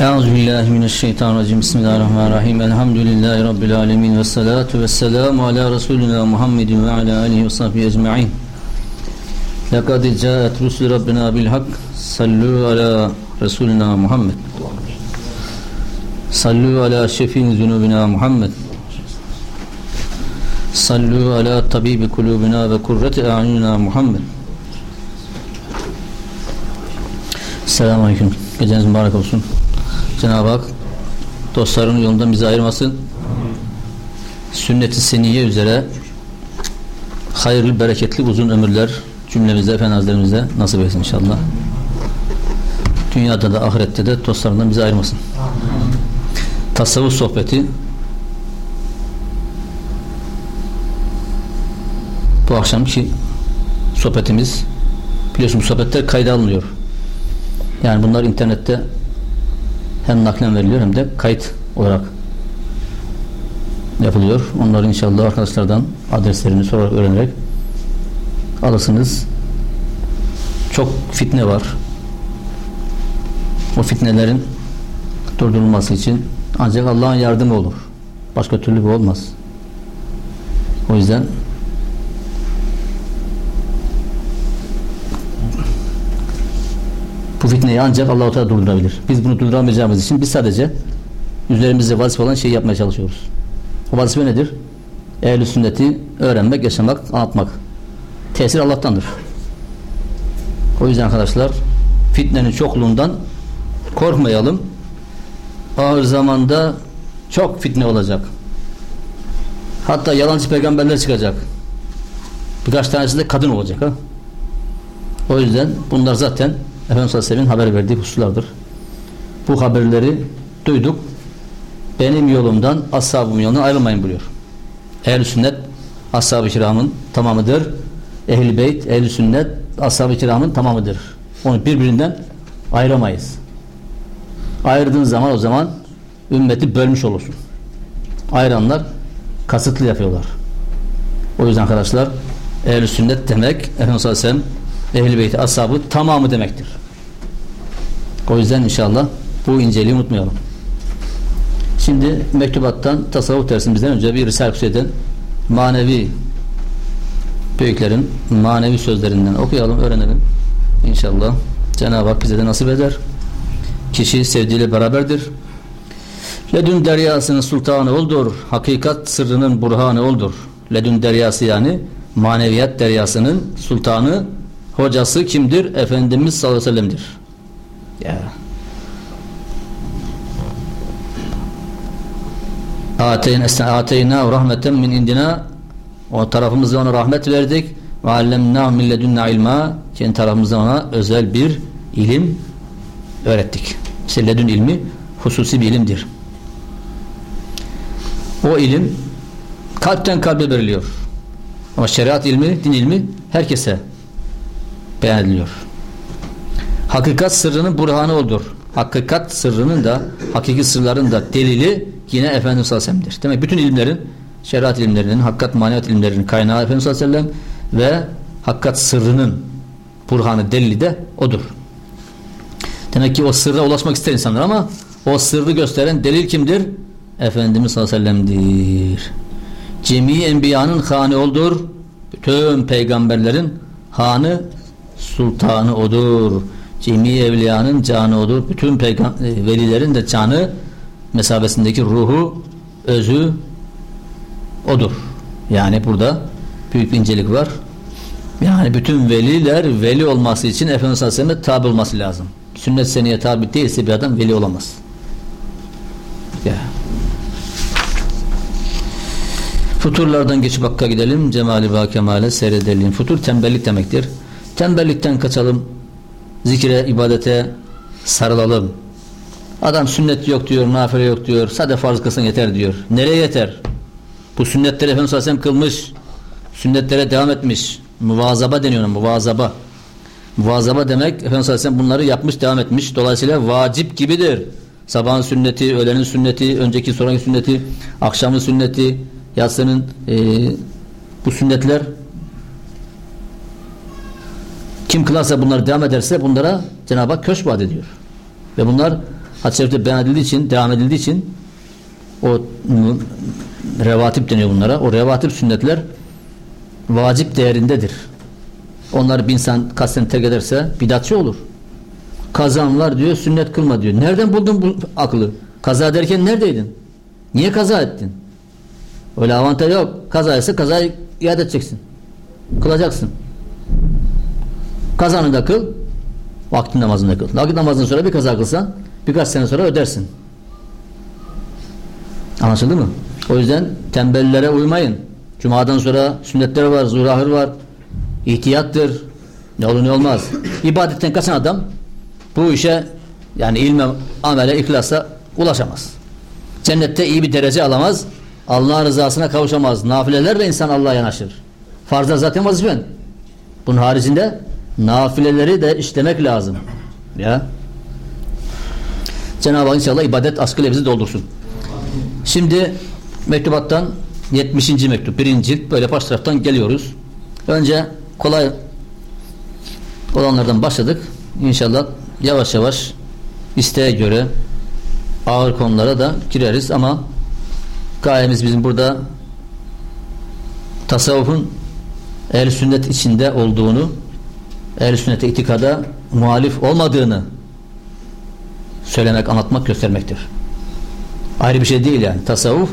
Euzubillahimineşşeytanirracim. Bismillahirrahmanirrahim. Elhamdülillahi Rabbil alemin. Ve salatu ve selamu ala Resulina Muhammedin ve ala alihi ve sahbihi ecma'in. Lekad caet Rusul Rabbina bil hak. Sallu ala Resulina Muhammed. Sallu ala şefin zunubina Muhammed. Sallu ala tabibi kulubina ve kurreti a'yunina Muhammed. Selamun Aleyküm. Geceniz mübarek olsun. Cenab-ı Hak dostlarının yolundan bizi ayırmasın. Sünnet-i seniye üzere hayırlı, bereketli, uzun ömürler cümlemize, efendilerimize nasip etsin inşallah. Dünyada da ahirette de dostlarından bizi ayırmasın. Tasavvuf sohbeti bu akşamki sohbetimiz biliyorsunuz sohbetler kayda alınıyor. Yani bunlar internette hem naklen veriliyor hem de kayıt olarak yapılıyor. Onları inşallah arkadaşlardan adreslerini sorarak öğrenerek alırsınız. Çok fitne var. O fitnelerin durdurulması için ancak Allah'ın yardımı olur. Başka türlü bu olmaz. O yüzden bu fitneyi ancak Allah-u Teala durdurabilir. Biz bunu durduramayacağımız için biz sadece üzerimizde vazife olan şeyi yapmaya çalışıyoruz. O vazife nedir? Ehl-i sünneti öğrenmek, yaşamak, anlatmak. Tesir Allah'tandır. O yüzden arkadaşlar fitnenin çokluğundan korkmayalım. Ağır zamanda çok fitne olacak. Hatta yalancı peygamberler çıkacak. Birkaç tanesi de kadın olacak. Ha? O yüzden bunlar zaten Efendimiz Aleyhisselam'ın haber verdiği hususlardır. Bu haberleri duyduk. Benim yolumdan, ashabımın yolundan ayrılmayın buyuruyor. Ehl-i sünnet, ashab-ı kiramın tamamıdır. Ehl-i beyt, ehl-i sünnet, ashab-ı kiramın tamamıdır. Onu birbirinden ayıramayız. Ayırdığın zaman o zaman ümmeti bölmüş olursun. Ayıranlar kasıtlı yapıyorlar. O yüzden arkadaşlar ehl-i sünnet demek Efendimiz Aleyhisselam ehl-i beyti ashabı tamamı demektir. O yüzden inşallah bu inceliği unutmayalım. Şimdi mektubattan tasavvuf dersimizden önce bir Hüseyin'den manevi büyüklerin manevi sözlerinden okuyalım, öğrenelim. İnşallah Cenab-ı Hak bize de nasip eder. Kişi sevdiğiyle beraberdir. Ledün deryasının sultanı oldur. Hakikat sırrının burhanı oldur. Ledün deryası yani maneviyat deryasının sultanı hocası kimdir? Efendimiz sallallahu aleyhi ve sellem'dir. Ya. Ateyna rahmeten min indina o tarafımızda ona rahmet verdik ve allemna min ledunna ilma kendi tarafımızda ona özel bir ilim öğrettik. İşte ilmi hususi bir ilimdir. O ilim kalpten kalbe veriliyor. Ama şeriat ilmi, din ilmi herkese beyan ediliyor. Hakikat sırrının burhanı olur. Hakikat sırrının da, hakiki sırların da delili yine Efendimiz sallallahu aleyhi ve sellem'dir. Demek bütün ilimlerin, şeriat ilimlerinin, hakikat maneviyat ilimlerinin kaynağı Efendimiz sallallahu aleyhi ve sellem ve hakikat sırrının burhanı, delili de odur. Demek ki o sırra ulaşmak ister insanlar ama o sırrı gösteren delil kimdir? Efendimiz sallallahu aleyhi ve sellem'dir. Cemi enbiyanın hanı oldur. Bütün peygamberlerin hanı sultanı odur. Cemi evliyanın canı odur. Bütün velilerin de canı mesabesindeki ruhu, özü odur. Yani burada büyük incelik var. Yani bütün veliler veli olması için Efendimiz Aleyhisselam'a tabi olması lazım. Sünnet seneye tabi değilse bir adam veli olamaz. Ya. Futurlardan geçip Hakk'a gidelim. Cemali ve kemale seyredelim. Futur tembellik demektir. Tembellikten kaçalım. Zikre, ibadete sarılalım. Adam sünnet yok diyor, nafile yok diyor. Sade farz kılsın yeter diyor. Nereye yeter? Bu sünnetleri Efendimiz Aleyhisselam kılmış. Sünnetlere devam etmiş. Muvazaba deniyor. Muvazaba. Muvazaba demek Efendimiz Aleyhisselam bunları yapmış, devam etmiş. Dolayısıyla vacip gibidir. Sabahın sünneti, öğlenin sünneti, önceki sonraki sünneti, akşamın sünneti, yatsının e, bu sünnetler kim kılarsa bunları devam ederse bunlara Cenab-ı Hak köşk vaat ediyor. Ve bunlar hadis-i şerifte beyan edildiği için, devam edildiği için o revatip deniyor bunlara. O revatip sünnetler vacip değerindedir. Onları bir insan kasten terk ederse bidatçı olur. Kazan var diyor, sünnet kılma diyor. Nereden buldun bu aklı? Kaza derken neredeydin? Niye kaza ettin? Öyle avantaj yok. Kaza ise kazayı iade edeceksin. Kılacaksın. Kazanı da kıl, vakti namazını da kıl. Vakit namazından sonra bir kaza kılsan birkaç sene sonra ödersin. Anlaşıldı mı? O yüzden tembellere uymayın. Cuma'dan sonra sünnetler var, zuhur var. İhtiyattır. Ne olur ne olmaz. İbadetten kaçan adam bu işe yani ilme, amele, ihlasa ulaşamaz. Cennette iyi bir derece alamaz. Allah'ın rızasına kavuşamaz. Nafilelerle insan Allah'a yanaşır. Farzlar zaten vazifen. Bunun haricinde nafileleri de işlemek lazım. Ya. Cenab-ı Hak inşallah ibadet askıyla doldursun. Şimdi mektubattan 70. mektup birinci böyle baş taraftan geliyoruz. Önce kolay olanlardan başladık. İnşallah yavaş yavaş isteğe göre ağır konulara da gireriz ama gayemiz bizim burada tasavvufun ehl sünnet içinde olduğunu ehl sünnete itikada muhalif olmadığını söylemek, anlatmak, göstermektir. Ayrı bir şey değil yani. Tasavvuf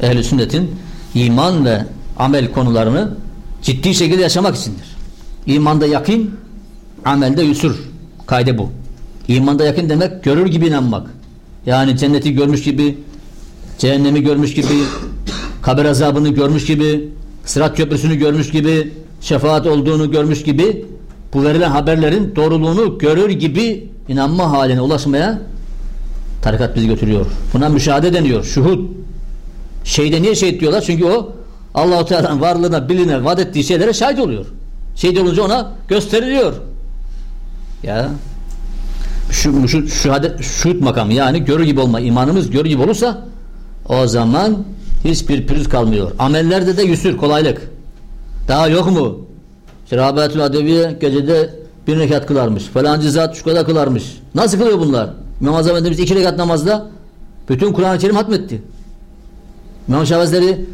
ehl sünnetin iman ve amel konularını ciddi şekilde yaşamak içindir. İmanda yakin, amelde yusur. Kaydı bu. İmanda yakın demek görür gibi inanmak. Yani cenneti görmüş gibi, cehennemi görmüş gibi, kabir azabını görmüş gibi, sırat köprüsünü görmüş gibi, şefaat olduğunu görmüş gibi bu verilen haberlerin doğruluğunu görür gibi inanma haline ulaşmaya tarikat bizi götürüyor. Buna müşahede deniyor. Şuhud. Şeyde niye şehit diyorlar? Çünkü o Allah-u Teala'nın varlığına, biline, vaat ettiği şeylere şahit oluyor. Şehit olunca ona gösteriliyor. Ya şu, şu şuhadet, şuhud makamı yani görür gibi olma imanımız görür gibi olursa o zaman hiçbir pürüz kalmıyor. Amellerde de yüsür, kolaylık. Daha yok mu? İşte Rabiatül Adeviye gecede bir rekat kılarmış. Falancı zat şu kadar kılarmış. Nasıl kılıyor bunlar? İmam Azam Efendimiz iki rekat namazda bütün Kur'an-ı Kerim hatmetti. İmam Şahvezleri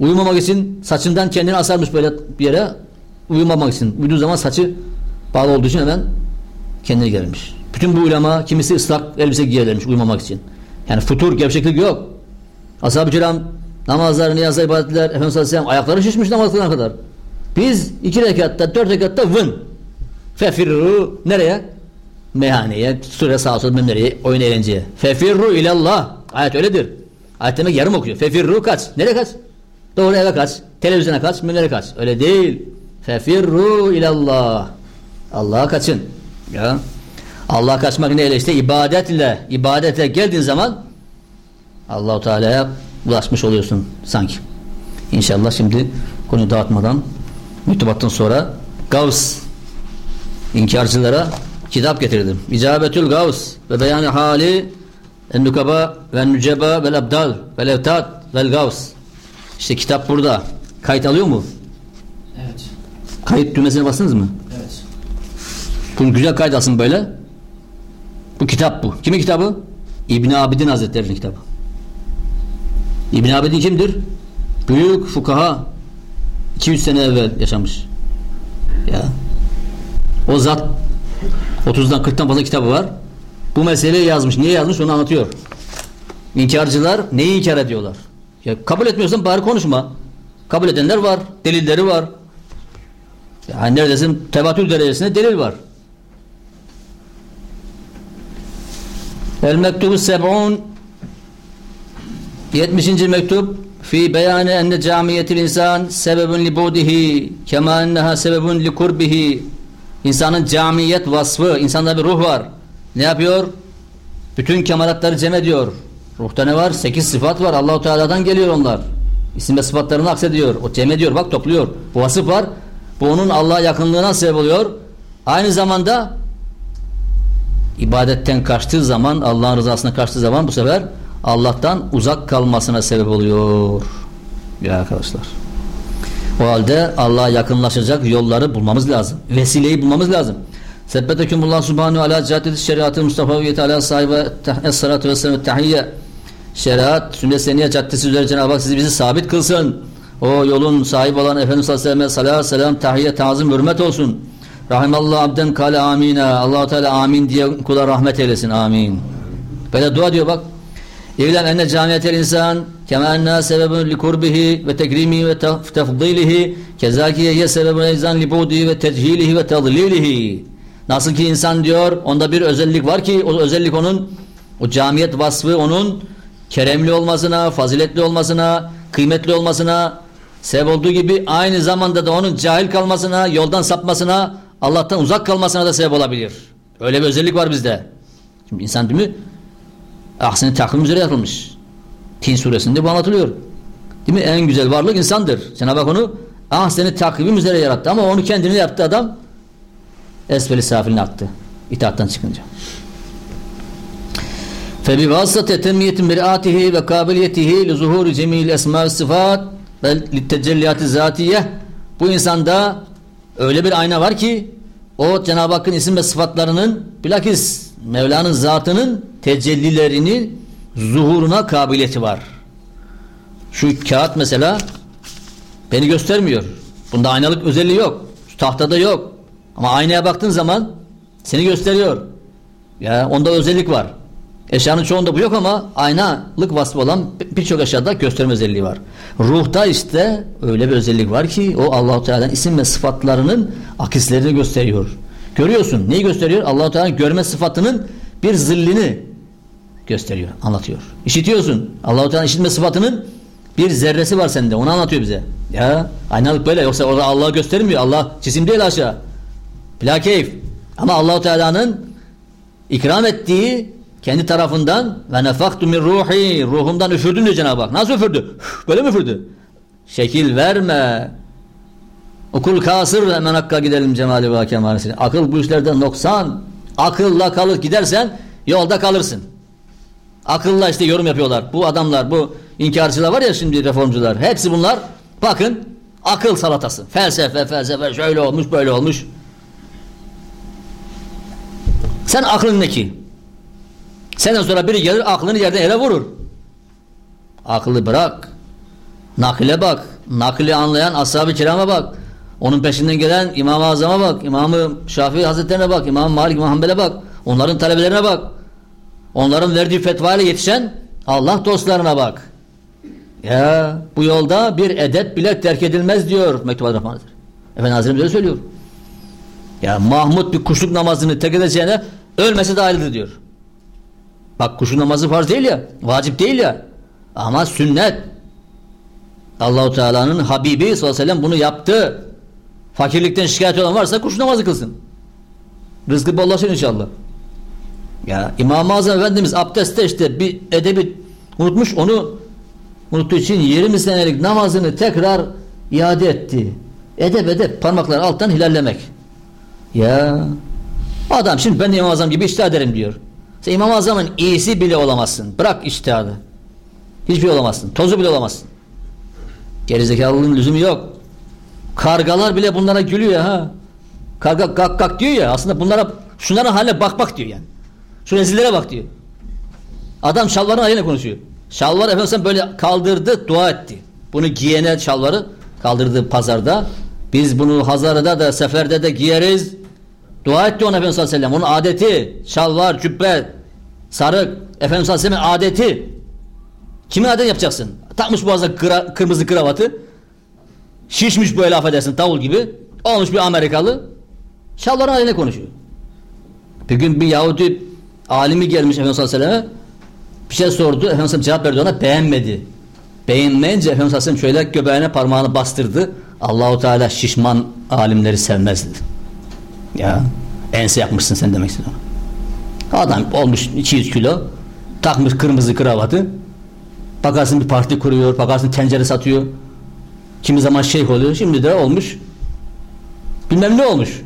uyumamak için saçından kendini asarmış böyle bir yere uyumamak için. Uyuduğu zaman saçı bağlı olduğu için hemen kendine gelmiş. Bütün bu ulema kimisi ıslak elbise giyerlermiş uyumamak için. Yani futur, gevşeklik yok. Ashab-ı kiram namazlar, niyazlar, ibadetler Efendimiz Aleyhisselam ayakları şişmiş namaz kadar. Biz iki rekatta, dört rekatta vın. Fefirru nereye? Meyhaneye, süre sağa sola nereye? Oyun eğlenceye. Fefirru ilallah. Ayet öyledir. Ayet demek yarım okuyor. Fefirru kaç. Nereye kaç? Doğru eve kaç. Televizyona kaç. Nereye kaç. Öyle değil. Fefirru ilallah. Allah'a kaçın. Ya. Allah'a kaçmak neyle işte ibadetle ibadete geldiğin zaman Allahu Teala'ya ulaşmış oluyorsun sanki. İnşallah şimdi konuyu dağıtmadan mütebattan sonra Gavs inkarcılara kitap getirdim. İcabetül Gavs ve beyanı hali en-nukaba ve nüceba vel abdal vel evtat vel Gavs. İşte kitap burada. Kayıt alıyor mu? Evet. Kayıt düğmesine bastınız mı? Evet. Bunu güzel kayıt alsın böyle. Bu kitap bu. Kimin kitabı? İbn Abidin Hazretleri'nin kitabı. İbn Abidin kimdir? Büyük fukaha 200 sene evvel yaşamış. Ya. O zat 30'dan 40'tan fazla kitabı var. Bu meseleyi yazmış. Niye yazmış onu anlatıyor. İnkarcılar neyi inkar ediyorlar? Ya kabul etmiyorsan bari konuşma. Kabul edenler var. Delilleri var. Yani neredesin? Tevatür derecesinde delil var. El mektubu seb'un 70. mektup fi beyani enne camiyetil insan sebebun li budihi kema enneha sebebun li kurbihi. İnsanın camiyet vasfı insanda bir ruh var. Ne yapıyor? Bütün kemalatları cem ediyor. Ruhta ne var? 8 sıfat var. Allahu Teala'dan geliyor onlar. İsim ve sıfatlarını aksediyor. O cem ediyor bak topluyor. Bu vasıf var. Bu onun Allah'a yakınlığına sebep oluyor. Aynı zamanda ibadetten kaçtığı zaman Allah'ın rızasına kaçtığı zaman bu sefer Allah'tan uzak kalmasına sebep oluyor. Ya arkadaşlar. O halde Allah'a yakınlaşacak yolları bulmamız lazım. Vesileyi bulmamız lazım. Sebbetekumullah subhanahu ala caddeti şeriatı Mustafa'yı ala sahibi es-salatu ve selamu tahiyye şeriat sünnet seniye caddesi üzere Cenab-ı Hak sizi bizi sabit kılsın. O yolun sahibi olan Efendimiz Aleyhisselam'a salat selam tahiyye tazim hürmet olsun. Rahimallahu abden kale amina. allah Teala amin diye kula rahmet eylesin. Amin. Böyle dua diyor bak. İlem enne camiyetel insan kema enna sebebun li kurbihi ve tekrimihi ve tefdilihi kezaki ye sebebun eyzan li budihi ve techilihi ve tadlilihi. Nasıl ki insan diyor onda bir özellik var ki o özellik onun o camiyet vasfı onun keremli olmasına, faziletli olmasına, kıymetli olmasına sebep olduğu gibi aynı zamanda da onun cahil kalmasına, yoldan sapmasına, Allah'tan uzak kalmasına da sebep olabilir. Öyle bir özellik var bizde. Şimdi insan değil mi? Ahsen-i takvim üzere yapılmış. Tin suresinde bu anlatılıyor. Değil mi? En güzel varlık insandır. Cenab-ı Hak onu ahsen-i takvim üzere yarattı ama onu kendini yaptı adam esfeli safiline attı. İtaattan çıkınca. فبواسطة تنمية مرآته وقابليته لظهور جميع الأسماء والصفات للتجليات الذاتية bu insanda öyle bir ayna var ki o Cenab-ı Hakk'ın isim ve sıfatlarının bilakis Mevla'nın zatının tecellilerini zuhuruna kabiliyeti var. Şu kağıt mesela beni göstermiyor. Bunda aynalık özelliği yok. Şu tahtada yok. Ama aynaya baktığın zaman seni gösteriyor. Ya onda özellik var. Eşyanın çoğunda bu yok ama aynalık vasfı olan birçok eşyada gösterme özelliği var. Ruhta işte öyle bir özellik var ki o Allahu Teala'nın isim ve sıfatlarının akislerini gösteriyor. Görüyorsun. Neyi gösteriyor? Allahu Teala'nın görme sıfatının bir zillini gösteriyor, anlatıyor. İşitiyorsun. Allahu Teala'nın işitme sıfatının bir zerresi var sende. Onu anlatıyor bize. Ya aynalık böyle yoksa orada Allah'ı göstermiyor. Allah cisim değil aşağı. Plakeyf. Ama Allahu Teala'nın ikram ettiği kendi tarafından ve nefaktu min ruhi ruhumdan üfürdüm diyor Cenab-ı Hak. Nasıl üfürdü? Böyle mi üfürdü? Şekil verme. Okul kasır hemen hakka gidelim cemali ve kemanesine. Akıl bu işlerden noksan. Akılla kalır gidersen yolda kalırsın. Akılla işte yorum yapıyorlar. Bu adamlar bu inkarcılar var ya şimdi reformcular. Hepsi bunlar bakın akıl salatası. Felsefe felsefe şöyle olmuş böyle olmuş. Sen aklın ne ki? Senden sonra biri gelir aklını yerden yere vurur. Aklı bırak. Nakile bak. Nakli anlayan ashab-ı kirama bak. Onun peşinden gelen İmam-ı Azam'a bak. İmam-ı Şafii Hazretlerine bak. İmam Malik İmam bak. Onların talebelerine bak. Onların verdiği fetva ile yetişen Allah dostlarına bak. Ya bu yolda bir edep bile terk edilmez diyor Mektubat Rahman Hazretleri. Efendi Hazretleri öyle söylüyor. Ya Mahmud bir kuşluk namazını terk edeceğine ölmesi dahildir diyor. Bak kuşu namazı farz değil ya. Vacip değil ya. Ama sünnet. Allahu Teala'nın Habibi sallallahu aleyhi ve sellem bunu yaptı. Fakirlikten şikayet olan varsa kuşu namazı kılsın. Rızkı bollasın inşallah. Ya İmam-ı Azam Efendimiz abdestte işte bir edebi unutmuş onu unuttuğu için 20 senelik namazını tekrar iade etti. Edep edep parmakları alttan hilallemek. Ya adam şimdi ben de İmam Azam gibi iştihad ederim diyor. Sen İmam-ı Azam'ın iyisi bile olamazsın. Bırak iştihadı. Hiçbir şey olamazsın. Tozu bile olamazsın. Gerizekalılığın lüzumu yok. Kargalar bile bunlara gülüyor ha. Karga gak gak diyor ya. Aslında bunlara şunların haline bak bak diyor yani. Şu rezillere bak diyor. Adam şalvarın haline konuşuyor. Şalvar efendim böyle kaldırdı dua etti. Bunu giyene şalvarı kaldırdı pazarda. Biz bunu Hazarı'da da seferde de giyeriz. Dua etti ona Efendimiz sallallahu aleyhi ve sellem. Onun adeti, şalvar, cübbe, sarık, Efendimiz sallallahu aleyhi ve adeti. Kimin adeti yapacaksın? Takmış boğazda kıra, kırmızı kravatı. Şişmiş böyle affedersin davul gibi. Olmuş bir Amerikalı. Şalvarın haline konuşuyor. Bir gün bir Yahudi alimi gelmiş Efendimiz sallallahu aleyhi ve selleme. Bir şey sordu. Efendimiz cevap verdi ona beğenmedi. Beğenmeyince Efendimiz sallallahu aleyhi ve sellem şöyle göbeğine parmağını bastırdı. Allahu Teala şişman alimleri sevmezdi. Ya ense yapmışsın sen demek istiyorum. Adam olmuş 200 kilo takmış kırmızı kravatı bakarsın bir parti kuruyor bakarsın tencere satıyor kimi zaman şeyh oluyor şimdi de olmuş bilmem ne olmuş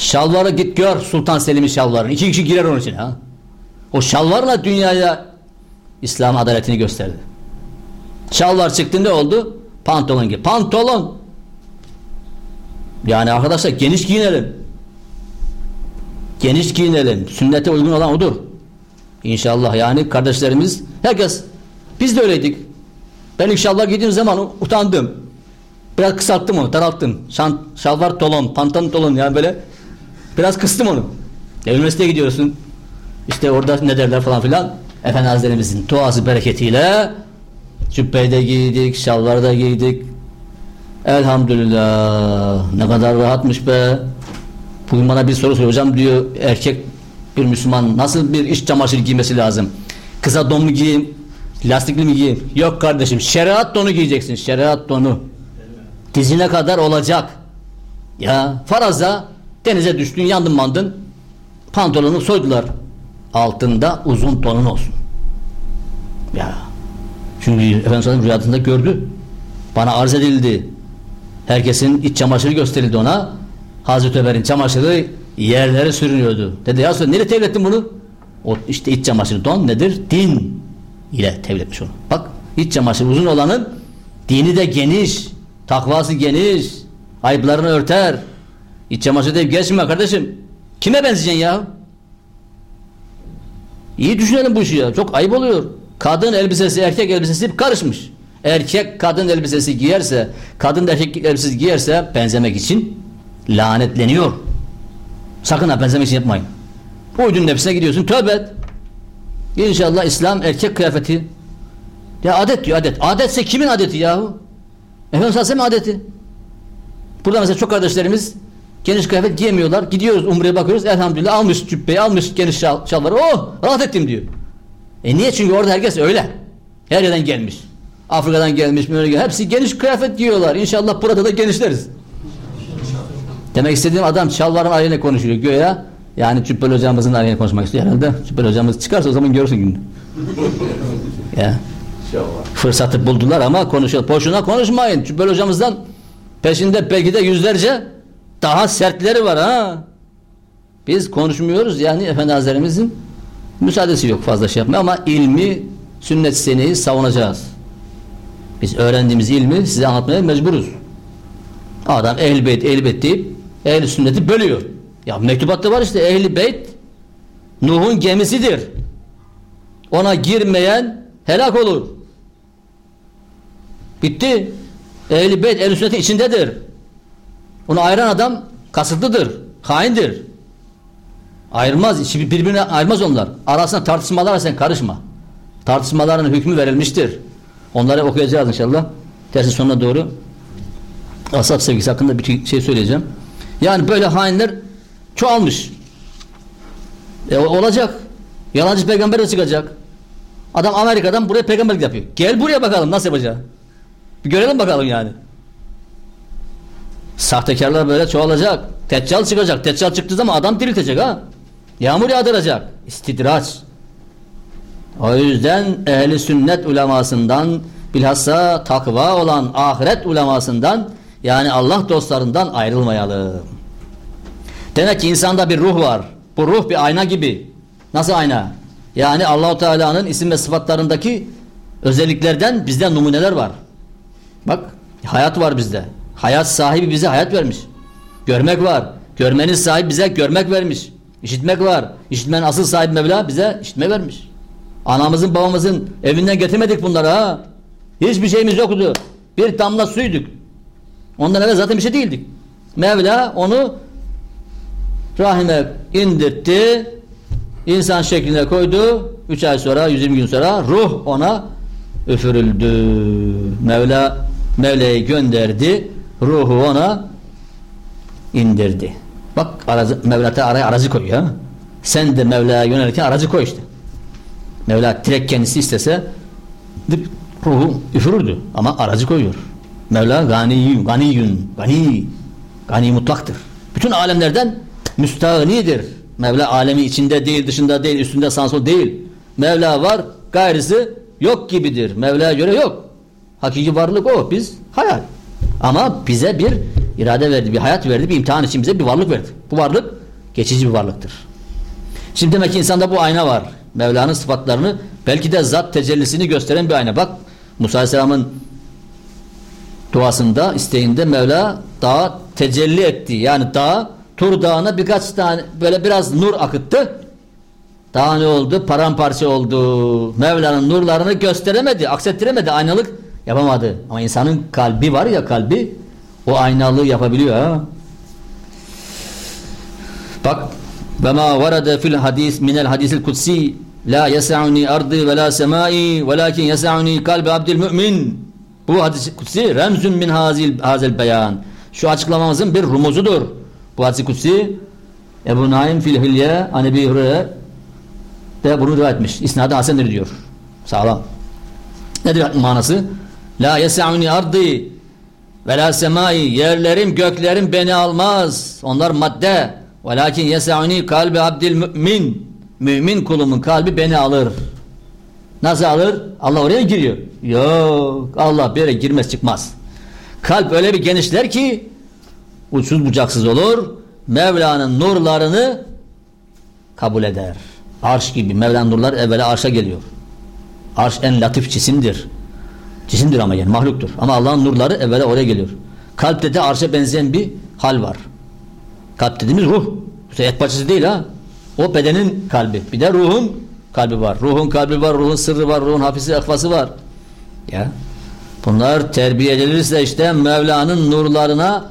şalvarı git gör Sultan Selim'in şalvarını iki kişi girer onun için ha o şalvarla dünyaya İslam adaletini gösterdi şalvar çıktı ne oldu pantolon gibi pantolon yani arkadaşlar geniş giyinelim. Geniş giyinelim. Sünnete uygun olan odur. İnşallah yani kardeşlerimiz herkes biz de öyleydik. Ben inşallah giydiğim zaman utandım. Biraz kısalttım onu, daralttım. Şan, şalvar tolon, pantolon tolon yani böyle biraz kıstım onu. E, üniversiteye gidiyorsun. İşte orada ne derler falan filan. Efendi Hazretlerimizin duası bereketiyle cübbeyi de giydik, şalvarı da giydik. Elhamdülillah. Ne kadar rahatmış be. Bugün bana bir soru soruyor. Hocam diyor erkek bir Müslüman nasıl bir iç çamaşırı giymesi lazım? Kısa don mu giyeyim? Lastikli mi giyeyim? Yok kardeşim. Şeriat donu giyeceksin. Şeriat donu. Dizine kadar olacak. Ya faraza denize düştün yandın mandın pantolonu soydular. Altında uzun tonun olsun. Ya. Çünkü Efendimiz rüyasında gördü. Bana arz edildi. Herkesin iç çamaşırı gösterildi ona. Hazreti Ömer'in çamaşırı yerlere sürünüyordu. Dedi ya nereye tevil ettin bunu? O işte iç çamaşırı don nedir? Din ile tevil onu. Bak iç çamaşırı uzun olanın dini de geniş, takvası geniş, ayıplarını örter. İç çamaşırı deyip geçme kardeşim. Kime benzeyeceksin ya? İyi düşünelim bu işi ya. Çok ayıp oluyor. Kadın elbisesi, erkek elbisesi karışmış. Erkek kadın elbisesi giyerse, kadın da erkek elbisesi giyerse benzemek için lanetleniyor. Sakın ha benzemek için yapmayın. Uydun nefsine gidiyorsun. Tövbe et. İnşallah İslam erkek kıyafeti. Ya adet diyor adet. Adetse kimin adeti yahu? Efendimiz Aleyhisselam adeti. Burada mesela çok kardeşlerimiz geniş kıyafet giyemiyorlar. Gidiyoruz umreye bakıyoruz. Elhamdülillah almış cübbeyi, almış geniş şal, şalvarı. Oh rahat ettim diyor. E niye? Çünkü orada herkes öyle. Her yerden gelmiş. Afrika'dan gelmiş, böyle hepsi geniş kıyafet giyiyorlar. İnşallah burada da genişleriz. Demek istediğim adam şalvarın aleyhine konuşuyor göya. Yani Cübbeli hocamızın aleyhine konuşmak istiyor herhalde. Cübbeli hocamız çıkarsa o zaman görürsün gününü. ya. Fırsatı buldular ama konuşuyor. Boşuna konuşmayın. Cübbeli hocamızdan peşinde belki de yüzlerce daha sertleri var ha. Biz konuşmuyoruz yani Efendi müsaadesi yok fazla şey yapmaya ama ilmi sünnet seneyi savunacağız. Biz öğrendiğimiz ilmi size anlatmaya mecburuz. Adam ehl beyt ehl beyt deyip ehl sünneti bölüyor. Ya mektubatta var işte ehl beyt Nuh'un gemisidir. Ona girmeyen helak olur. Bitti. Ehl-i beyt ehl sünnetin içindedir. Onu ayıran adam kasıtlıdır, haindir. Ayrılmaz, birbirine ayrılmaz onlar. Arasında tartışmalar sen karışma. Tartışmaların hükmü verilmiştir. Onları okuyacağız inşallah. Dersin sonuna doğru. Ashab sevgisi hakkında bir şey söyleyeceğim. Yani böyle hainler çoğalmış. E, olacak. Yalancı peygamber de çıkacak. Adam Amerika'dan buraya peygamberlik yapıyor. Gel buraya bakalım nasıl yapacak. Bir görelim bakalım yani. Sahtekarlar böyle çoğalacak. Teccal çıkacak. Teccal çıktığı zaman adam diriltecek ha. Yağmur yağdıracak. İstidraç. O yüzden ehli sünnet ulemasından bilhassa takva olan ahiret ulemasından yani Allah dostlarından ayrılmayalım. Demek ki insanda bir ruh var. Bu ruh bir ayna gibi. Nasıl ayna? Yani Allahu Teala'nın isim ve sıfatlarındaki özelliklerden bizde numuneler var. Bak hayat var bizde. Hayat sahibi bize hayat vermiş. Görmek var. Görmenin sahibi bize görmek vermiş. İşitmek var. İşitmenin asıl sahibi Mevla bize işitme vermiş. Anamızın babamızın evinden getirmedik bunları ha. Hiçbir şeyimiz yoktu. Bir damla suyduk. Ondan evvel zaten bir şey değildik. Mevla onu rahime indirtti. İnsan şekline koydu. Üç ay sonra, 120 gün sonra ruh ona üfürüldü. Mevla Mevla'yı gönderdi. Ruhu ona indirdi. Bak aracı, Mevla araya aracı koyuyor. Sen de Mevla'ya yönelirken aracı koy işte. Mevla direkt kendisi istese ruhu üfürürdü. Ama aracı koyuyor. Mevla ganiyün, ganiyün, gani, gani mutlaktır. Bütün alemlerden müstahnidir. Mevla alemi içinde değil, dışında değil, üstünde sansol değil. Mevla var, gayrısı yok gibidir. Mevla'ya göre yok. Hakiki varlık o. Biz hayal. Ama bize bir irade verdi, bir hayat verdi, bir imtihan için bize bir varlık verdi. Bu varlık geçici bir varlıktır. Şimdi demek ki insanda bu ayna var. Mevla'nın sıfatlarını belki de zat tecellisini gösteren bir ayna. Bak Musa Aleyhisselam'ın duasında, isteğinde Mevla dağa tecelli etti. Yani dağa Tur Dağı'na birkaç tane böyle biraz nur akıttı. Daha ne oldu? Paramparça oldu. Mevla'nın nurlarını gösteremedi, aksettiremedi, aynalık yapamadı. Ama insanın kalbi var ya kalbi o aynalığı yapabiliyor ha. Bak ve ma varada fil hadis minel hadisil kutsi la yes'uni ardı ve la semai velakin yes'uni kalbi abdil mümin. Bu hadis kutsi remzun min hazil hazel beyan. Şu açıklamamızın bir rumuzudur. Bu hadis kutsi Ebu Naim fil hilye an Ebi Hureyre de bunu rivayet etmiş. İsnadı hasendir diyor. Sağlam. Nedir manası? La yes'uni ardı ve la semai yerlerim göklerim beni almaz. Onlar madde. Velakin yes'uni kalbi abdil mümin. Mümin kulumun kalbi beni alır. Nasıl alır? Allah oraya giriyor. Yok. Allah bir yere girmez çıkmaz. Kalp öyle bir genişler ki uçsuz bucaksız olur. Mevla'nın nurlarını kabul eder. Arş gibi Mevla'nın nurları evvela arşa geliyor. Arş en latif cisimdir. Cisimdir ama yani mahluktur. Ama Allah'ın nurları evvela oraya geliyor. Kalpte de arşa benzeyen bir hal var. Kalp dediğimiz ruh. İşte et parçası değil ha. O bedenin kalbi. Bir de ruhun kalbi var. Ruhun kalbi var, ruhun sırrı var, ruhun hafisi, akfası var. Ya. Bunlar terbiye edilirse işte Mevla'nın nurlarına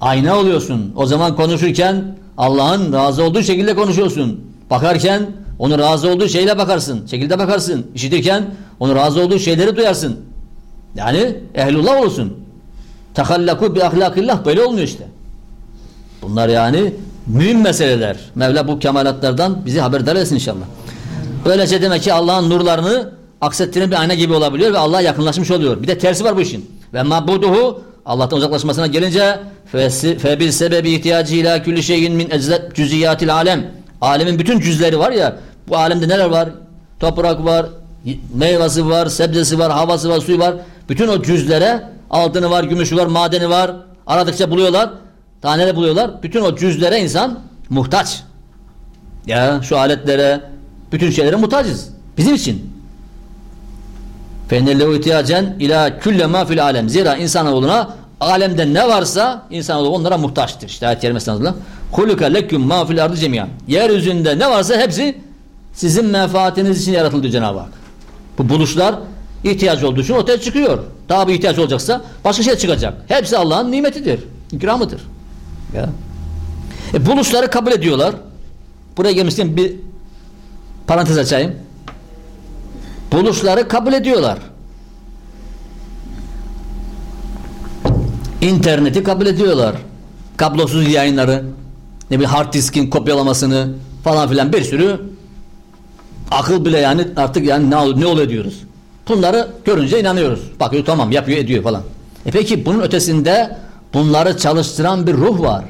ayna oluyorsun. O zaman konuşurken Allah'ın razı olduğu şekilde konuşuyorsun. Bakarken onu razı olduğu şeyle bakarsın. Şekilde bakarsın. İşitirken onu razı olduğu şeyleri duyarsın. Yani ehlullah olursun. Tekallaku bi ahlakillah böyle olmuyor işte. Bunlar yani mühim meseleler. Mevla bu kemalatlardan bizi haberdar etsin inşallah. Böylece demek ki Allah'ın nurlarını aksettiren bir ayna gibi olabiliyor ve Allah'a yakınlaşmış oluyor. Bir de tersi var bu işin. Ve mabuduhu Allah'tan uzaklaşmasına gelince fe bir sebebi ihtiyacı ila külli şeyin min cüziyatil alem. Alemin bütün cüzleri var ya bu alemde neler var? Toprak var, meyvesi var, sebzesi var, havası var, suyu var. Bütün o cüzlere altını var, gümüşü var, madeni var. Aradıkça buluyorlar. Tanele buluyorlar. Bütün o cüzlere insan muhtaç. Ya şu aletlere, bütün şeylere muhtacız. Bizim için. Fenellehu ihtiyacen ila külle ma fil alem. Zira insanoğluna alemde ne varsa insanoğlu onlara muhtaçtır. İşte ayet kerimesi nazılı. Hulüke leküm ma fil ardı cemiyan. Yeryüzünde ne varsa hepsi sizin menfaatiniz için yaratıldı Cenab-ı Hak. Bu buluşlar ihtiyaç olduğu için ortaya çıkıyor. Daha bir ihtiyaç olacaksa başka şey çıkacak. Hepsi Allah'ın nimetidir. İkramıdır. Ya. E, buluşları kabul ediyorlar. Buraya gelmişken bir parantez açayım. Buluşları kabul ediyorlar. İnterneti kabul ediyorlar. Kablosuz yayınları, ne bir hard diskin kopyalamasını falan filan bir sürü akıl bile yani artık yani ne, ne oluyor diyoruz. Bunları görünce inanıyoruz. Bakıyor tamam yapıyor ediyor falan. E peki bunun ötesinde bunları çalıştıran bir ruh var.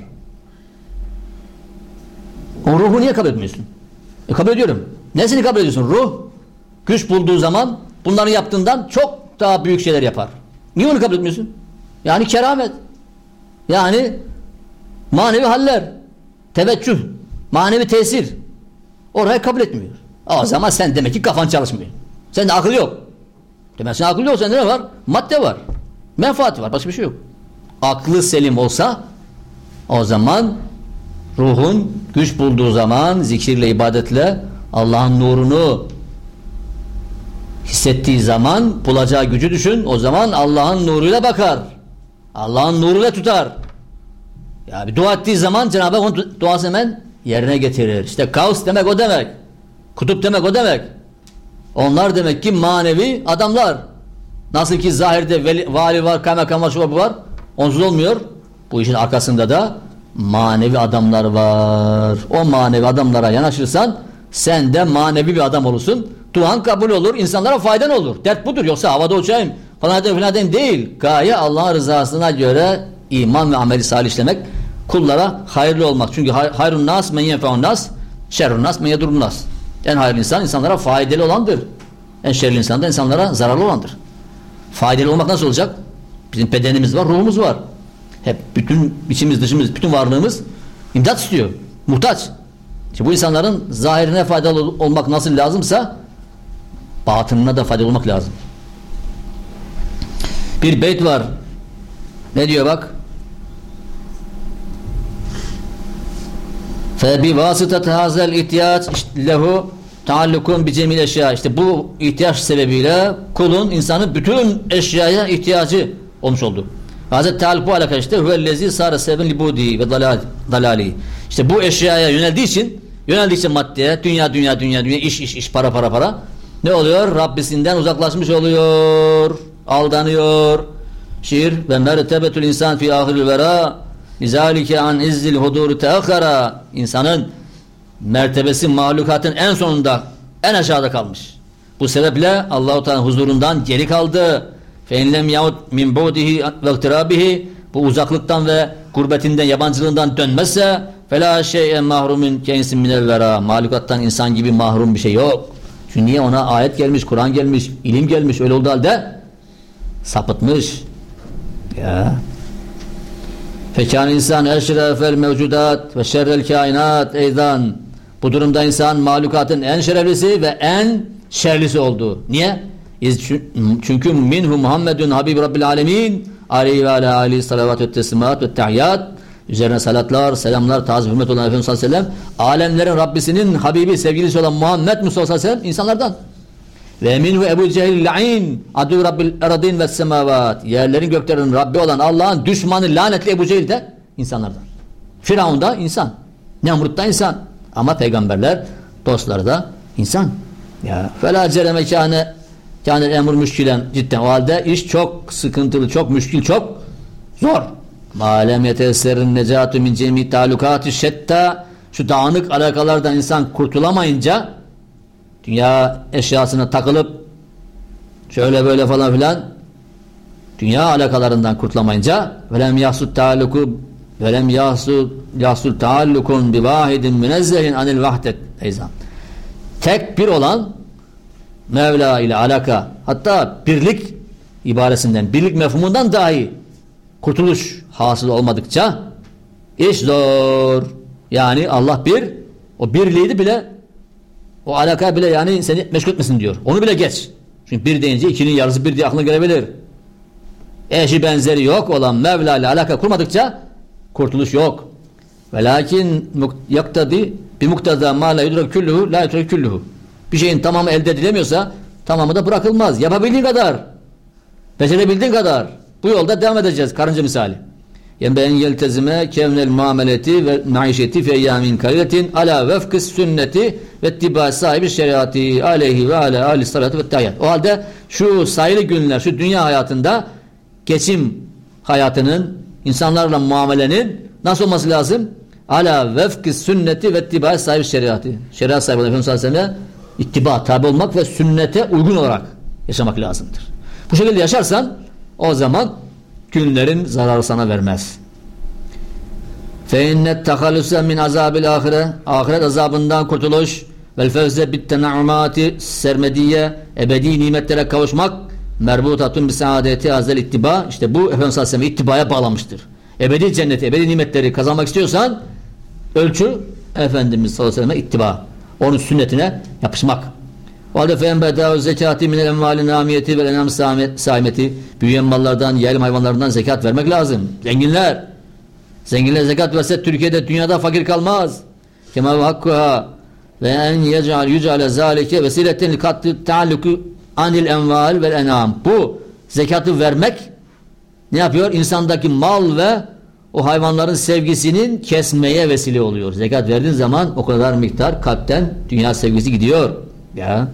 O ruhu niye kabul etmiyorsun? E kabul ediyorum. Nesini kabul ediyorsun? Ruh güç bulduğu zaman bunları yaptığından çok daha büyük şeyler yapar. Niye onu kabul etmiyorsun? Yani keramet. Yani manevi haller. Teveccüh. Manevi tesir. Orayı kabul etmiyor. O zaman sen demek ki kafan çalışmıyor. Sende akıl yok. Demek sen akıl yok sende ne var? Madde var. Menfaati var. Başka bir şey yok. Aklı selim olsa o zaman ruhun güç bulduğu zaman zikirle, ibadetle Allah'ın nurunu hissettiği zaman bulacağı gücü düşün. O zaman Allah'ın nuruyla bakar. Allah'ın nuruyla tutar. Ya bir dua ettiği zaman Cenab-ı Hak onun duası hemen yerine getirir. İşte kaos demek o demek. Kutup demek o demek. Onlar demek ki manevi adamlar. Nasıl ki zahirde veli, vali var, kaymakam var, şu var, bu var. Onsuz olmuyor. Bu işin arkasında da manevi adamlar var. O manevi adamlara yanaşırsan sen de manevi bir adam olursun. Duan kabul olur, insanlara faydan olur. Dert budur. Yoksa havada uçayım falan edeyim falan edeyim değil. Gaye Allah'ın rızasına göre iman ve ameli salih işlemek kullara hayırlı olmak. Çünkü hayrun nas men yenfeun nas şerrun nas men yedurun nas. En hayırlı insan insanlara faydalı olandır. En şerli insan da insanlara zararlı olandır. Faydalı olmak nasıl olacak? Bizim bedenimiz var, ruhumuz var. Hep bütün içimiz, dışımız, bütün varlığımız imdat istiyor. Muhtaç. İşte bu insanların zahirine faydalı olmak nasıl lazımsa batınına da faydalı olmak lazım. Bir beyt var. Ne diyor bak? Vasıtat hazel ihtiyaç lehu taallukun bi cemil eşya. İşte bu ihtiyaç sebebiyle kulun insanın bütün eşyaya ihtiyacı olmuş oldu. Hazreti Teala bu alaka işte huvellezi sara sebebin libudi ve dalal, dalali. İşte bu eşyaya yöneldiği için yöneldiği için maddeye dünya dünya dünya dünya iş iş iş para para para ne oluyor? Rabbisinden uzaklaşmış oluyor. Aldanıyor. Şiir ve mertebetül insan fi ahiril vera lizalike an izzil huduru teakhara insanın mertebesi mahlukatın en sonunda en aşağıda kalmış. Bu sebeple Allahu Teala huzurundan geri kaldı. Fe in lem yaud min budihi ve iktirabihi bu uzaklıktan ve gurbetinden yabancılığından dönmezse fela şey'en mahrumin kensin minel vera mahlukattan insan gibi mahrum bir şey yok. Çünkü niye ona ayet gelmiş, Kur'an gelmiş, ilim gelmiş öyle olduğu halde sapıtmış. Ya. Fekan insan eşrefel mevcudat ve şerrel kainat eydan. Bu durumda insan mahlukatın en şereflisi ve en şerlisi oldu. Niye? Çünkü minhu Muhammedun Habib Rabbil Alemin aleyhi ve ala aleyhi salavat ve teslimat ve tahiyyat üzerine salatlar, selamlar, tazim, hürmet olan Efendimiz sallallahu aleyhi ve sellem alemlerin Rabbisinin Habibi, sevgilisi olan Muhammed Mustafa sallallahu aleyhi ve sellem insanlardan ve minhu Ebu Cehil la'in adu Rabbil eradin ve semavat yerlerin göklerin Rabbi olan Allah'ın düşmanı lanetli Ebu Cehil de insanlardan. Firavun da insan. Nemrut da insan. Ama peygamberler dostları da insan. Ya fela cereme kâne kâne emr müşkilen cidden. O halde iş çok sıkıntılı, çok müşkil, çok zor. Malem yetesserin necatü min cemi talukatü şetta şu dağınık alakalardan insan kurtulamayınca dünya eşyasına takılıp şöyle böyle falan filan dünya alakalarından kurtulamayınca velem yahsut taalluku velem yahsut yahsut taallukun bi vahidin münezzehin anil vahdet eyzan tek bir olan Mevla ile alaka hatta birlik ibaresinden birlik mefhumundan dahi kurtuluş hasıl olmadıkça iş zor yani Allah bir o birliği bile o alaka bile yani seni meşgul etmesin diyor. Onu bile geç. Çünkü bir deyince ikinin yarısı bir diye aklına gelebilir. Eşi benzeri yok olan Mevla ile alaka kurmadıkça kurtuluş yok. Ve lakin yaktadi bir muktada ma la yudrak külluhu la yudrak. Bir şeyin tamamı elde edilemiyorsa tamamı da bırakılmaz. Yapabildiğin kadar. Becerebildiğin kadar. Bu yolda devam edeceğiz. Karınca misali. Yenbeyen yeltezime kevnel muameleti ve maişeti fe eyyamin kaliletin ala vefkıs sünneti ve tiba sahibi şeriatı aleyhi ve ala ali salatu ve tayyat. O halde şu sayılı günler, şu dünya hayatında geçim hayatının, insanlarla muamelenin nasıl olması lazım? Ala vefki sünneti ve ittiba sahibi şeriatı. Şeriat sahibi olan Efendimiz Aleyhisselam'a ittiba, tabi olmak ve sünnete uygun olarak yaşamak lazımdır. Bu şekilde yaşarsan o zaman günlerin zararı sana vermez. Fe innet tahallusa min azabil ahire ahiret azabından kurtuluş vel fevze bit tenaumati sermediye ebedi nimetlere kavuşmak merbutatun bi saadeti azel ittiba işte bu Efendimiz sallallahu aleyhi ve ittibaya bağlamıştır. Ebedi cenneti, ebedi nimetleri kazanmak istiyorsan ölçü Efendimiz sallallahu aleyhi ve ittiba. Onun sünnetine yapışmak. O halde feyen bedâ zekâti minel envâli namiyeti ve enam saimeti büyüyen mallardan, yaylım hayvanlardan zekat vermek lazım. Zenginler. Zenginler zekat verse Türkiye'de dünyada fakir kalmaz. Kema ve hakkuha ve en yecal yücale zâlike vesileten likatlı taalluku anil enval vel enam. Bu zekatı vermek ne yapıyor? İnsandaki mal ve o hayvanların sevgisinin kesmeye vesile oluyor. Zekat verdiğin zaman o kadar miktar kalpten dünya sevgisi gidiyor. Ya.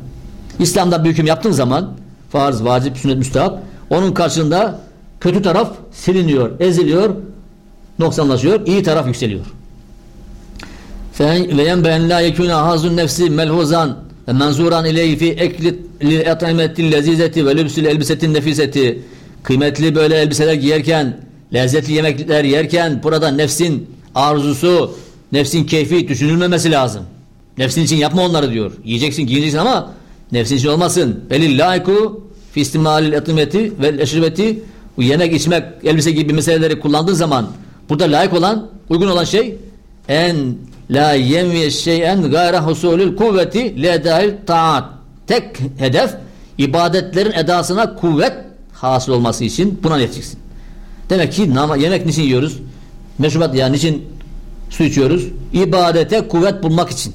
İslam'da bir hüküm yaptığın zaman farz, vacip, sünnet, müstahap onun karşında kötü taraf siliniyor, eziliyor, noksanlaşıyor, iyi taraf yükseliyor. Ve yenben la yekûne hazun nefsi melhuzan menzuran ileyhi fi ekli et'imetil lezizeti ve lübsül elbisetin nefiseti kıymetli böyle elbiseler giyerken lezzetli yemekler yerken burada nefsin arzusu nefsin keyfi düşünülmemesi lazım. Nefsin için yapma onları diyor. Yiyeceksin, giyeceksin ama nefsin için olmasın. Belil laiku fi istimalil etimeti ve eşribeti bu yemek, içmek, elbise gibi meseleleri kullandığın zaman burada layık olan, uygun olan şey en la yemye şeyen gayra husulül kuvveti le dahil taat. Tek hedef ibadetlerin edasına kuvvet hasıl olması için buna yeteceksin. Demek ki yemek niçin yiyoruz? Meşrubat yani niçin su içiyoruz. İbadete kuvvet bulmak için.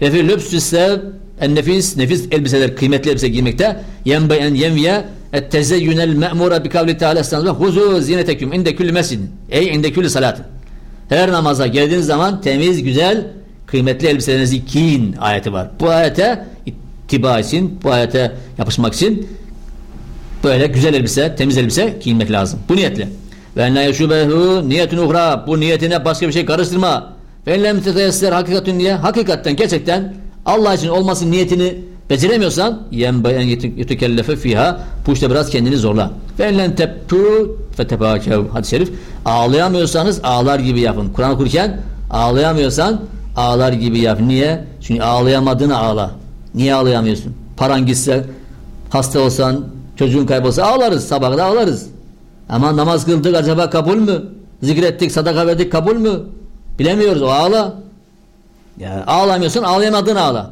Ve fi lübsüsse en nefis, nefis elbiseler, kıymetli elbise giymekte. Yenbe en yenviye et tezeyyünel me'mura bi kavli teala estağfirullah huzu zineteküm inde külli mescidin. Ey inde külli salatin. Her namaza geldiğiniz zaman temiz, güzel, kıymetli elbiselerinizi giyin ayeti var. Bu ayete ittiba için, bu ayete yapışmak için böyle güzel elbise, temiz elbise giyinmek lazım. Bu niyetle. Ve la yeşubehu niyetin uhra. Bu niyetine başka bir şey karıştırma. Ve lem teteyesser hakikatün niye? Hakikaten gerçekten Allah için olmasın niyetini beceremiyorsan yenbe en yetekellefe fiha bu işte biraz kendini zorla. Ve en lem teptu fetebakev hadis-i şerif ağlayamıyorsanız ağlar gibi yapın. Kur'an okurken ağlayamıyorsan ağlar gibi yap. Niye? Çünkü ağlayamadığını ağla. Niye ağlayamıyorsun? Paran gitse hasta olsan çocuğun kaybolsa ağlarız. Sabahda ağlarız. Ama namaz kıldık acaba kabul mü? Zikrettik, sadaka verdik kabul mü? Bilemiyoruz. O ağla. Ya ağlamıyorsun, ağlayamadın ağla.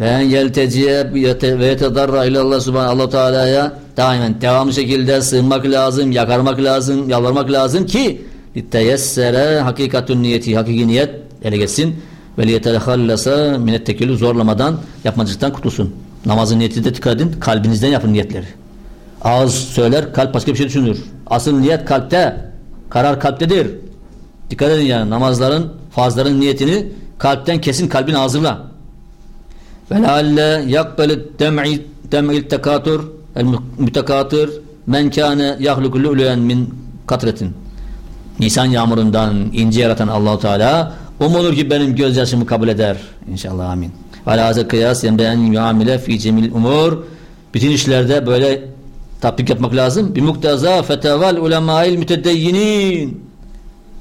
Ve en yelteciye ve yetedarra ilallah subhanahu allah teala'ya daimen devamlı şekilde sığınmak lazım, yakarmak lazım, yalvarmak lazım ki litteyessere hakikatun niyeti, hakiki niyet ele geçsin ve liyetelehallasa minettekülü zorlamadan yapmacılıktan kurtulsun. Namazın niyeti de dikkat edin, kalbinizden yapın niyetleri. Ağız söyler, kalp başka bir şey düşünür. Asıl niyet kalpte, karar kalptedir. Dikkat edin yani namazların, fazların niyetini kalpten kesin kalbin hazırla. Ve lealle yakbeli dem'i dem'il tekatur el mütekatır men kâne yahluku lu'luyen min katretin. Nisan yağmurundan ince yaratan Allahu Teala umulur ki benim gözyaşımı kabul eder. İnşallah amin. Ala hazır kıyas yenbeyen yuamile fi cemil umur bütün işlerde böyle tatbik yapmak lazım. Bir muktaza feteval ulemail mütedeyyinin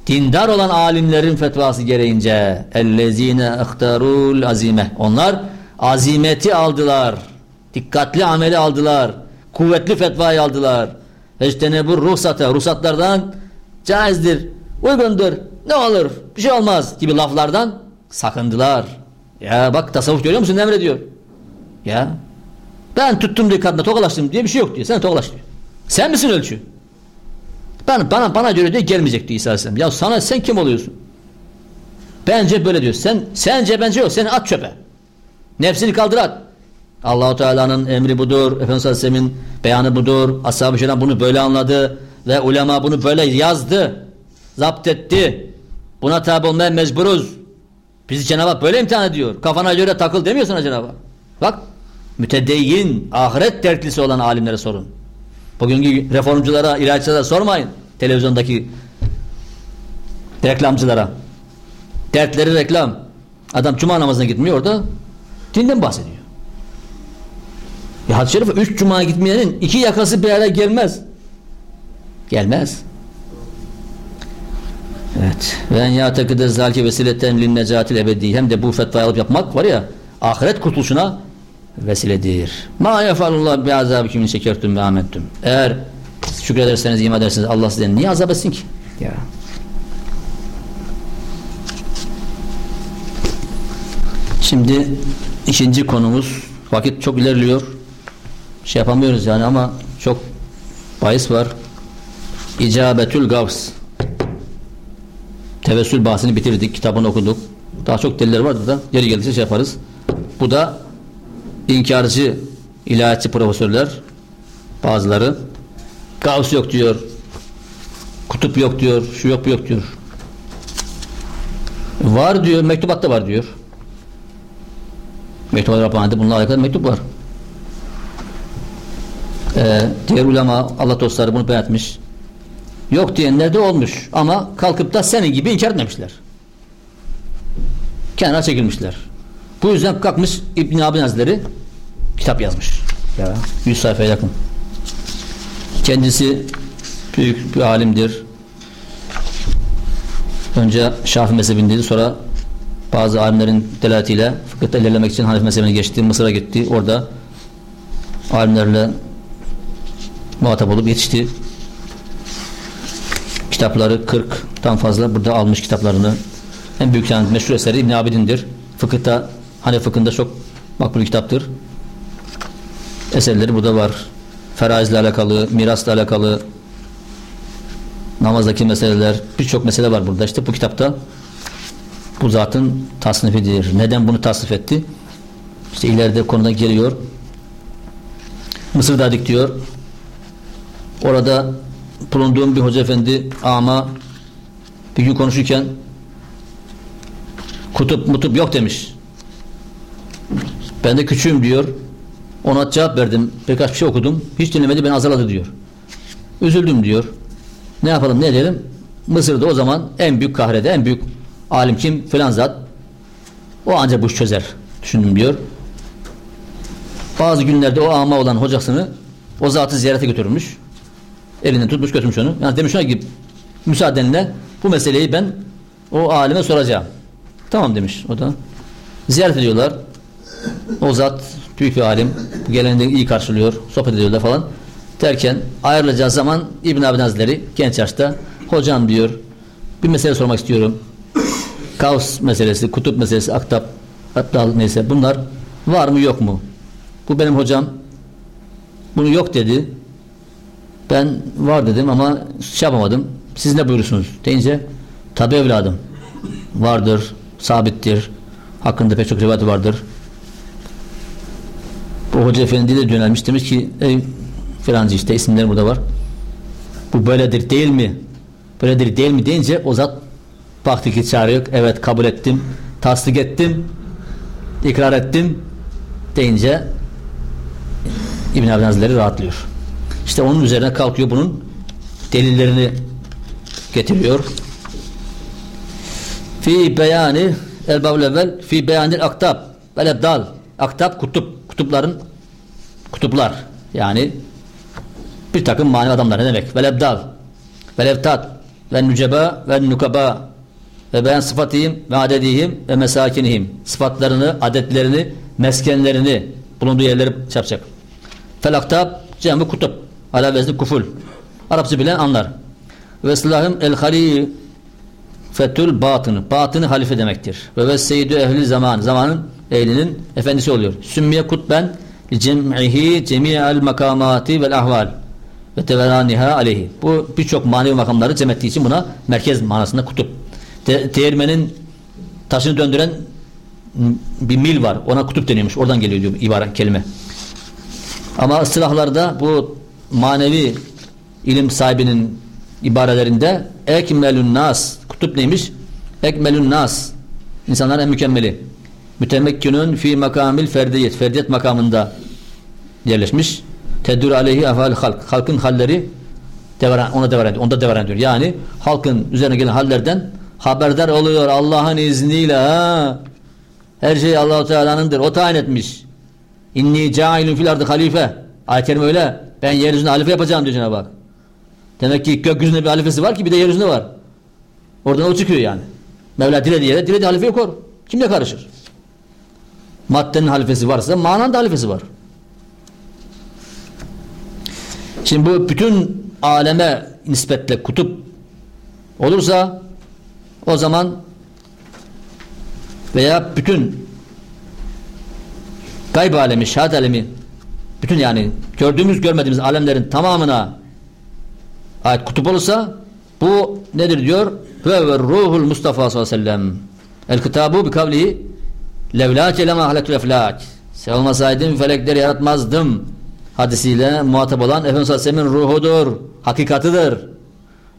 dindar olan alimlerin fetvası gereğince ellezine ihtarul azime onlar azimeti aldılar dikkatli ameli aldılar kuvvetli fetvayı aldılar bu ruhsata ruhsatlardan caizdir uygundur ne olur bir şey olmaz gibi laflardan sakındılar ya bak tasavvuf görüyor musun emrediyor ya ben tuttum diye kadına tokalaştım diye bir şey yok diyor sen tokalaş diyor sen misin ölçü ben, bana, bana göre diye gelmeyecek diyor İsa Aleyhisselam. Ya sana sen kim oluyorsun? Bence böyle diyor. Sen, sence bence yok. Seni at çöpe. Nefsini kaldır at. Allahu Teala'nın emri budur. Efendimiz Aleyhisselam'ın beyanı budur. Ashab-ı bunu böyle anladı. Ve ulema bunu böyle yazdı. Zapt etti. Buna tabi olmaya mecburuz. Bizi Cenab-ı Hak böyle imtihan ediyor. Kafana göre takıl demiyor sana Cenab-ı. Bak mütedeyyin, ahiret dertlisi olan alimlere sorun. Bugünkü reformculara, ilaççılara sormayın. Televizyondaki reklamcılara. Dertleri reklam. Adam cuma namazına gitmiyor orada dinden bahsediyor. Ya hadis-i şerif üç cuma gitmeyenin iki yakası bir araya gelmez. Gelmez. Evet. Ve en yâtekide zâlke vesileten lin necatil ebedi. Hem de bu fetvayı alıp yapmak var ya ahiret kurtuluşuna vesiledir. Ma yefalullah bi azabikum in şekertum ve amettum. Eğer şükrederseniz, iman ederseniz Allah size niye azap etsin ki? Ya. Şimdi ikinci konumuz vakit çok ilerliyor. Şey yapamıyoruz yani ama çok bahis var. İcabetül Gavs. Tevessül bahsini bitirdik. Kitabını okuduk. Daha çok deliller vardı da geri gelirse şey yaparız. Bu da inkarcı ilahiyatçı profesörler bazıları Gavs yok diyor. Kutup yok diyor. Şu yok bu yok diyor. Var diyor. Mektubatta var diyor. Mektubat Rabbani'de bununla alakalı mektup var. Ee, diğer ulema Allah dostları bunu beyan etmiş. Yok diyenler de olmuş. Ama kalkıp da senin gibi inkar etmemişler. Kenara çekilmişler. Bu yüzden kalkmış İbn Abi Hazretleri kitap yazmış. Ya. 100 sayfaya yakın. Kendisi büyük bir alimdir. Önce Şafii mezhebindeydi. Sonra bazı alimlerin delaletiyle fıkıhta ilerlemek için Hanefi mezhebine geçti. Mısır'a gitti. Orada alimlerle muhatap olup yetişti. Kitapları 40'tan fazla burada almış kitaplarını. En büyük yani meşhur eseri İbn Abidin'dir. Fıkıhta Hanefi fıkhında çok makbul kitaptır. Eserleri burada var. Feraizle alakalı, mirasla alakalı namazdaki meseleler, birçok mesele var burada. İşte bu kitapta bu zatın tasnifidir. Neden bunu tasnif etti? İşte ileride konuda geliyor. Mısır'da diyor. Orada bulunduğum bir hoca efendi ama bir gün konuşurken kutup mutup yok demiş. Ben de küçüğüm diyor. Ona cevap verdim. Birkaç bir şey okudum. Hiç dinlemedi beni azarladı diyor. Üzüldüm diyor. Ne yapalım ne edelim? Mısır'da o zaman en büyük kahrede en büyük alim kim? Filan zat. O ancak bu iş çözer. Düşündüm diyor. Bazı günlerde o ama olan hocasını o zatı ziyarete götürmüş. Elinden tutmuş götürmüş onu. Yani demiş ona ki müsaadenle bu meseleyi ben o alime soracağım. Tamam demiş o da. Ziyaret ediyorlar. O zat büyük bir alim. Gelende iyi karşılıyor. Sohbet ediyorlar falan. Derken ayrılacağı zaman İbn Abi Hazretleri genç yaşta hocam diyor bir mesele sormak istiyorum. Kaos meselesi, kutup meselesi, aktap, aptal neyse bunlar var mı yok mu? Bu benim hocam. Bunu yok dedi. Ben var dedim ama şey yapamadım. Siz ne buyursunuz? Deyince tabi evladım. Vardır, sabittir. Hakkında pek çok rivayet vardır. Bu hoca efendi de yönelmiş demiş ki ey filancı işte isimler burada var. Bu böyledir değil mi? Böyledir değil mi deyince o zat baktı ki çare yok. Evet kabul ettim. Tasdik ettim. ikrar ettim deyince İbn Abi rahatlıyor. İşte onun üzerine kalkıyor bunun delillerini getiriyor. Fi beyani el evvel fi beyanil aktab vel ebdal aktab kutup kutupların kutuplar yani bir takım manevi adamlar ne demek vel ebdal vel evtat ve nüceba ve nukaba ve beyan sıfatihim ve adedihim ve mesakinihim sıfatlarını, adetlerini, meskenlerini bulunduğu yerleri çarpacak. Felaktab cem kutup ala vezni kuful Arapça bilen anlar. Ve silahım el hali fetül batını. Batını halife demektir. Ve ve seyyidü ehli zaman. Zamanın ehlinin efendisi oluyor. Sümmiye kutben cem'ihi cemi'el makamati vel ahval ve teveraniha aleyhi. Bu birçok manevi makamları cem ettiği için buna merkez manasında kutup. De, değirmenin taşını döndüren bir mil var. Ona kutup deniyormuş. Oradan geliyor diyor ibare kelime. Ama silahlarda bu manevi ilim sahibinin ibarelerinde ekmelün nas kutup neymiş? Ekmelün nas insanların en mükemmeli mütemekkünün fi makamil ferdiyet ferdiyet makamında yerleşmiş tedür aleyhi afal halk halkın halleri devran, ona devran ediyor. Onda devran ediyor. Yani halkın üzerine gelen hallerden haberdar oluyor Allah'ın izniyle ha. Her şey Allahu Teala'nındır. O tayin etmiş. İnni cailun fil ardı halife. Ayet öyle. Ben yeryüzünde halife yapacağım diyor Cenab-ı Hak. Demek ki gökyüzünde bir halifesi var ki bir de yeryüzünde var. Oradan o çıkıyor yani. Mevla dilediği yere dilediği halifeyi kor. Kim ne karışır? Maddenin halifesi varsa mananın da halifesi var. Şimdi bu bütün aleme nispetle kutup olursa o zaman veya bütün gayb alemi, şahat alemi bütün yani gördüğümüz görmediğimiz alemlerin tamamına ait kutup olursa bu nedir diyor? Ve ruhul Mustafa sallallahu aleyhi ve sellem. El kitabu bi kavlihi levlâke lema ahlekul eflâk. Sen olmasaydın felekleri yaratmazdım. Hadisiyle muhatap olan Efendimiz sallallahu aleyhi ve sellem'in ruhudur. Hakikatıdır.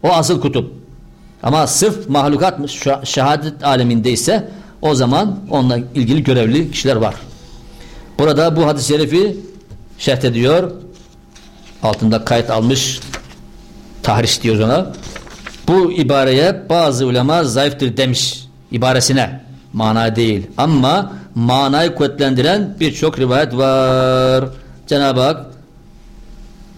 O asıl kutup. Ama sırf mahlukat şehadet aleminde ise o zaman onunla ilgili görevli kişiler var. Burada bu hadis-i şerifi şerh ediyor. Altında kayıt almış tahriş diyoruz ona. Bu ibareye bazı ulema zayıftır demiş ibaresine. Mana değil. Ama manayı kuvvetlendiren birçok rivayet var. Cenab-ı Hak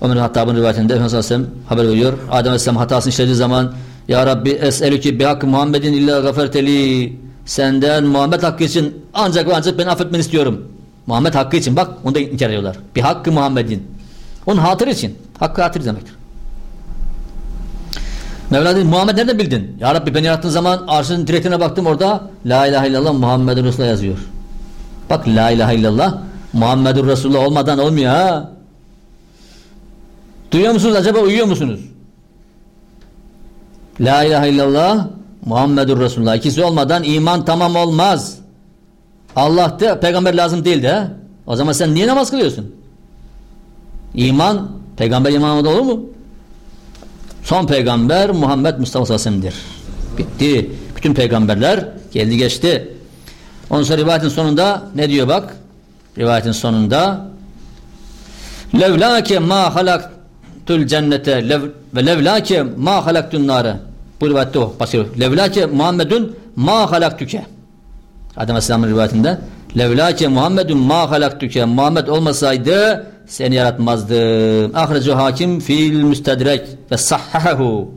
Ömer Hattab'ın rivayetinde Efendimiz Aleyhisselam haber veriyor. Adem Aleyhisselam hatasını işlediği zaman Ya Rabbi es'elüki bihakkı Muhammedin illa gaferteli senden Muhammed hakkı için ancak ve ancak ben affetmeni istiyorum. Muhammed hakkı için bak onu da inkar ediyorlar. Bir hakkı Muhammed'in. Onun hatırı için. Hakkı hatır demektir. Mevla dedi Muhammed nereden bildin? Ya Rabbi beni yarattığın zaman arşın direktine baktım orada La ilahe illallah Muhammedur Resulullah yazıyor. Bak La ilahe illallah Muhammedur Resulullah olmadan olmuyor ha. Duyuyor musunuz acaba uyuyor musunuz? La ilahe illallah Muhammedur Resulullah. İkisi olmadan iman tamam olmaz. Allah peygamber lazım değil de. O zaman sen niye namaz kılıyorsun? İman peygamber imanı olur mu? Son peygamber Muhammed Mustafa Sallallahu Bitti. Bütün peygamberler geldi geçti. Ondan sonra rivayetin sonunda ne diyor bak? Rivayetin sonunda Levlake ma halaktul cennete lev, ve levlake ma halaktun nare. Bu rivayette o. Başlıyor. Levlake Muhammedun ma halaktüke. Adem Aleyhisselam'ın rivayetinde Levlake Muhammedun ma halaktüke. Muhammed olmasaydı seni yaratmazdım. Ahrecu hakim fil müstedrek ve sahhahu.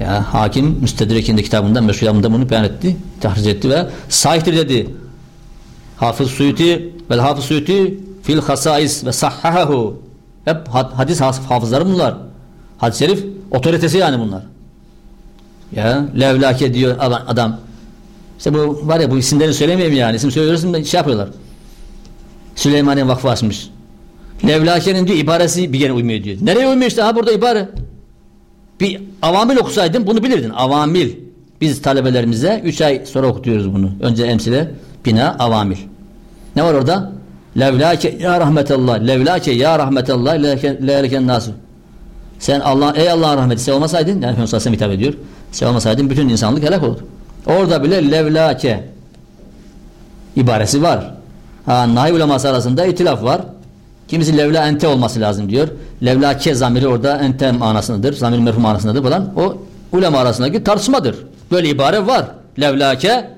Ya hakim müstedrekinde kitabında meşhur bunu beyan etti, tahric etti ve sahihtir dedi. Hafız Suyuti ve Hafız Suyuti fil hasais ve sahhahu. Hep hadis hafızları bunlar. Hadis-i şerif otoritesi yani bunlar. Ya levlake diyor adam. İşte bu var ya bu isimlerini söylemeyeyim yani. İsim söylüyorsun şey yapıyorlar. Süleymaniye Vakfı açmış. Levlake'nin diyor ibaresi bir yere uymuyor diyor. Nereye uymuyor işte ha burada ibare. Bir avamil okusaydın bunu bilirdin. Avamil. Biz talebelerimize 3 ay sonra okutuyoruz bunu. Önce emsile, bina, avamil. Ne var orada? Levlake ya rahmetallah. Levlake ya rahmetallah. Levleken nasu. Sen Allah ey Allah'ın rahmeti sen olmasaydın yani Efendimiz hitap ediyor. Sen olmasaydın bütün insanlık helak olurdu. Orada bile levlake ibaresi var. Ha, nahi uleması arasında itilaf var. Kimisi levla ente olması lazım diyor. Levla ke zamiri orada ente manasındadır. Zamir merhum manasındadır falan. O ulema arasındaki tartışmadır. Böyle ibare var. Levla ke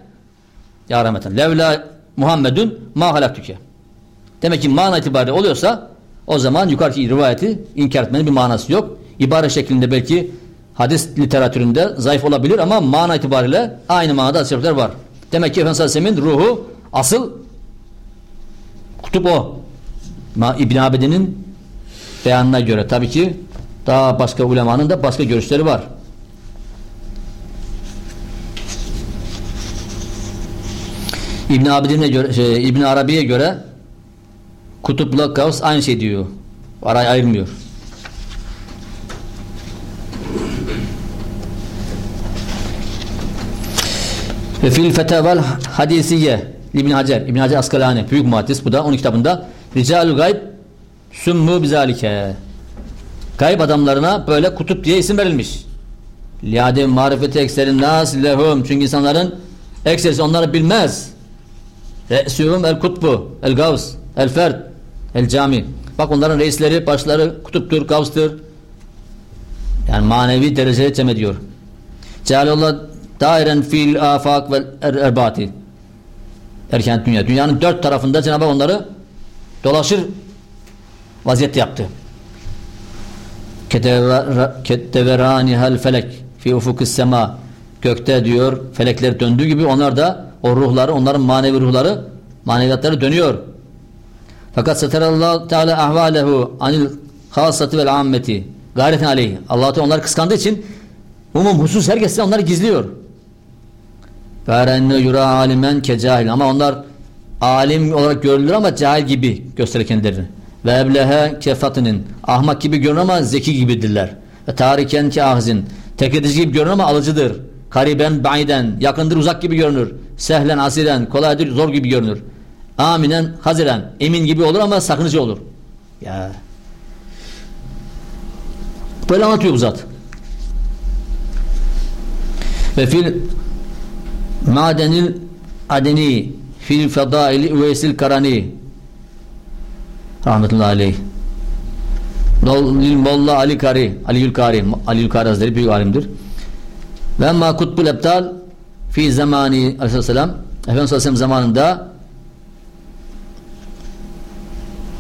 ya rahmeten. Levla Muhammedun ma halaktüke. Demek ki mana itibariyle oluyorsa o zaman yukarıki rivayeti inkar etmenin bir manası yok. İbare şeklinde belki hadis literatüründe zayıf olabilir ama mana itibariyle aynı manada hadis var. Demek ki Efendimiz Aleyhisselam'ın ruhu asıl kutup o. İbn Abidin'in beyanına göre tabii ki daha başka ulemanın da başka görüşleri var. İbn Abidin'e göre şey, İbn Arabi'ye göre kutupla kaos aynı şey diyor. Arayı ayırmıyor. Fil fetavel hadisiye İbn Hacer, İbn Hacer Askalani büyük muhaddis bu da onun kitabında Ricalul gayb sümmu bizalike. Gayb adamlarına böyle kutup diye isim verilmiş. Liade marifeti ekserin nas lehum. Çünkü insanların ekserisi onları bilmez. Re'sühum el kutbu, el gavs, el ferd, el cami. Bak onların reisleri, başları kutuptur, gavstır. Yani manevi dereceye cem ediyor. Cealallah dairen fil afak ve er erbati. Erken dünya. Dünyanın dört tarafında Cenab-ı onları dolaşır vaziyette yaptı. Ketteverani hel felek fi ufukis sema gökte diyor felekler döndüğü gibi onlar da o ruhları onların manevi ruhları maneviyatları dönüyor. Fakat seterallahu teala ahvalehu anil hasati vel ammeti gayreten aleyhi. Allah Teala onları kıskandığı için umum husus herkes onları gizliyor. Fârenne yura alimen ke cahil. Ama onlar alim olarak görülür ama cahil gibi gösterir kendilerini. Ve eblehe kefatının. Ahmak gibi görünür ama zeki gibidirler. Ve tariken ke ahzin. Tekedici gibi görünür ama alıcıdır. Kariben ba'iden. Yakındır uzak gibi görünür. Sehlen asiren. Kolaydır zor gibi görünür. Aminen haziren. Emin gibi olur ama sakınıcı olur. Ya. Böyle anlatıyor bu zat. Ve fil madenil adeni fil fedaili üveysil karani. Rahmetullahi aleyh. Lil Molla Ali Kari Aliül Kari Aliül Kari Hazretleri büyük alimdir. Ve ma kutbul ebtal fi zamani aleyhisselam Efendimiz Aleyhisselam zamanında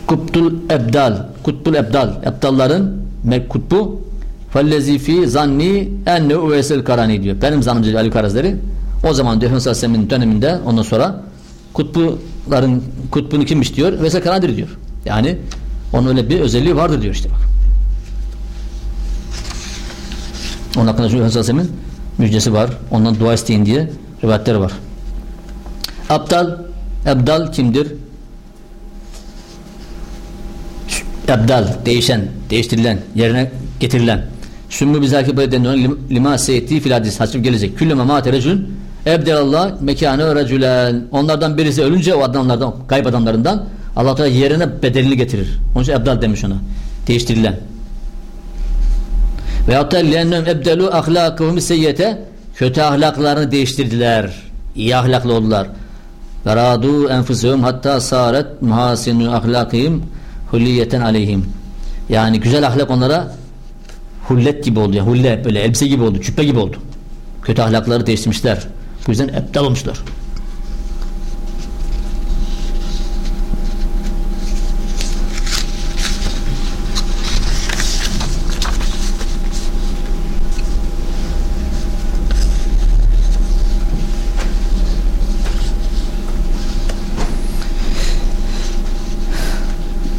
kutbul ebdal kutbul ebdal ebdalların kutbu. Fellezi fi zanni enne üveysil karani diyor. Benim zannımca Ali Kari Hazretleri o zaman diyor Efendimiz Aleyhisselam'ın döneminde ondan sonra kutbuların kutbunu kimmiş diyor? Veysel Kanadir diyor. Yani onun öyle bir özelliği vardır diyor işte bak. Onun hakkında şu Efendimiz Aleyhisselam'ın müjdesi var. Ondan dua isteyin diye rivayetler var. Abdal Ebdal kimdir? Ebdal değişen, değiştirilen, yerine getirilen. Sümmü bizaki böyle deniyor. Lima seyyeti fil hadis. Gelecek. Küllüme ma terecün ebdelallah mekâne recülen. Onlardan birisi ölünce o adamlardan, kayıp adamlarından Allah Teala yerine bedelini getirir. Onun için ebdal demiş ona. Değiştirilen. Ve hatta lennum ebdelu ahlakahum seyyete kötü ahlaklarını değiştirdiler. İyi ahlaklı oldular. Ve radu enfusuhum hatta saret muhasinu ahlakihim hulliyeten aleyhim. Yani güzel ahlak onlara hullet gibi oldu. Yani hulle böyle elbise gibi oldu, küpe gibi oldu. Kötü ahlakları değiştirmişler. Bu yüzden eptal olmuşlar.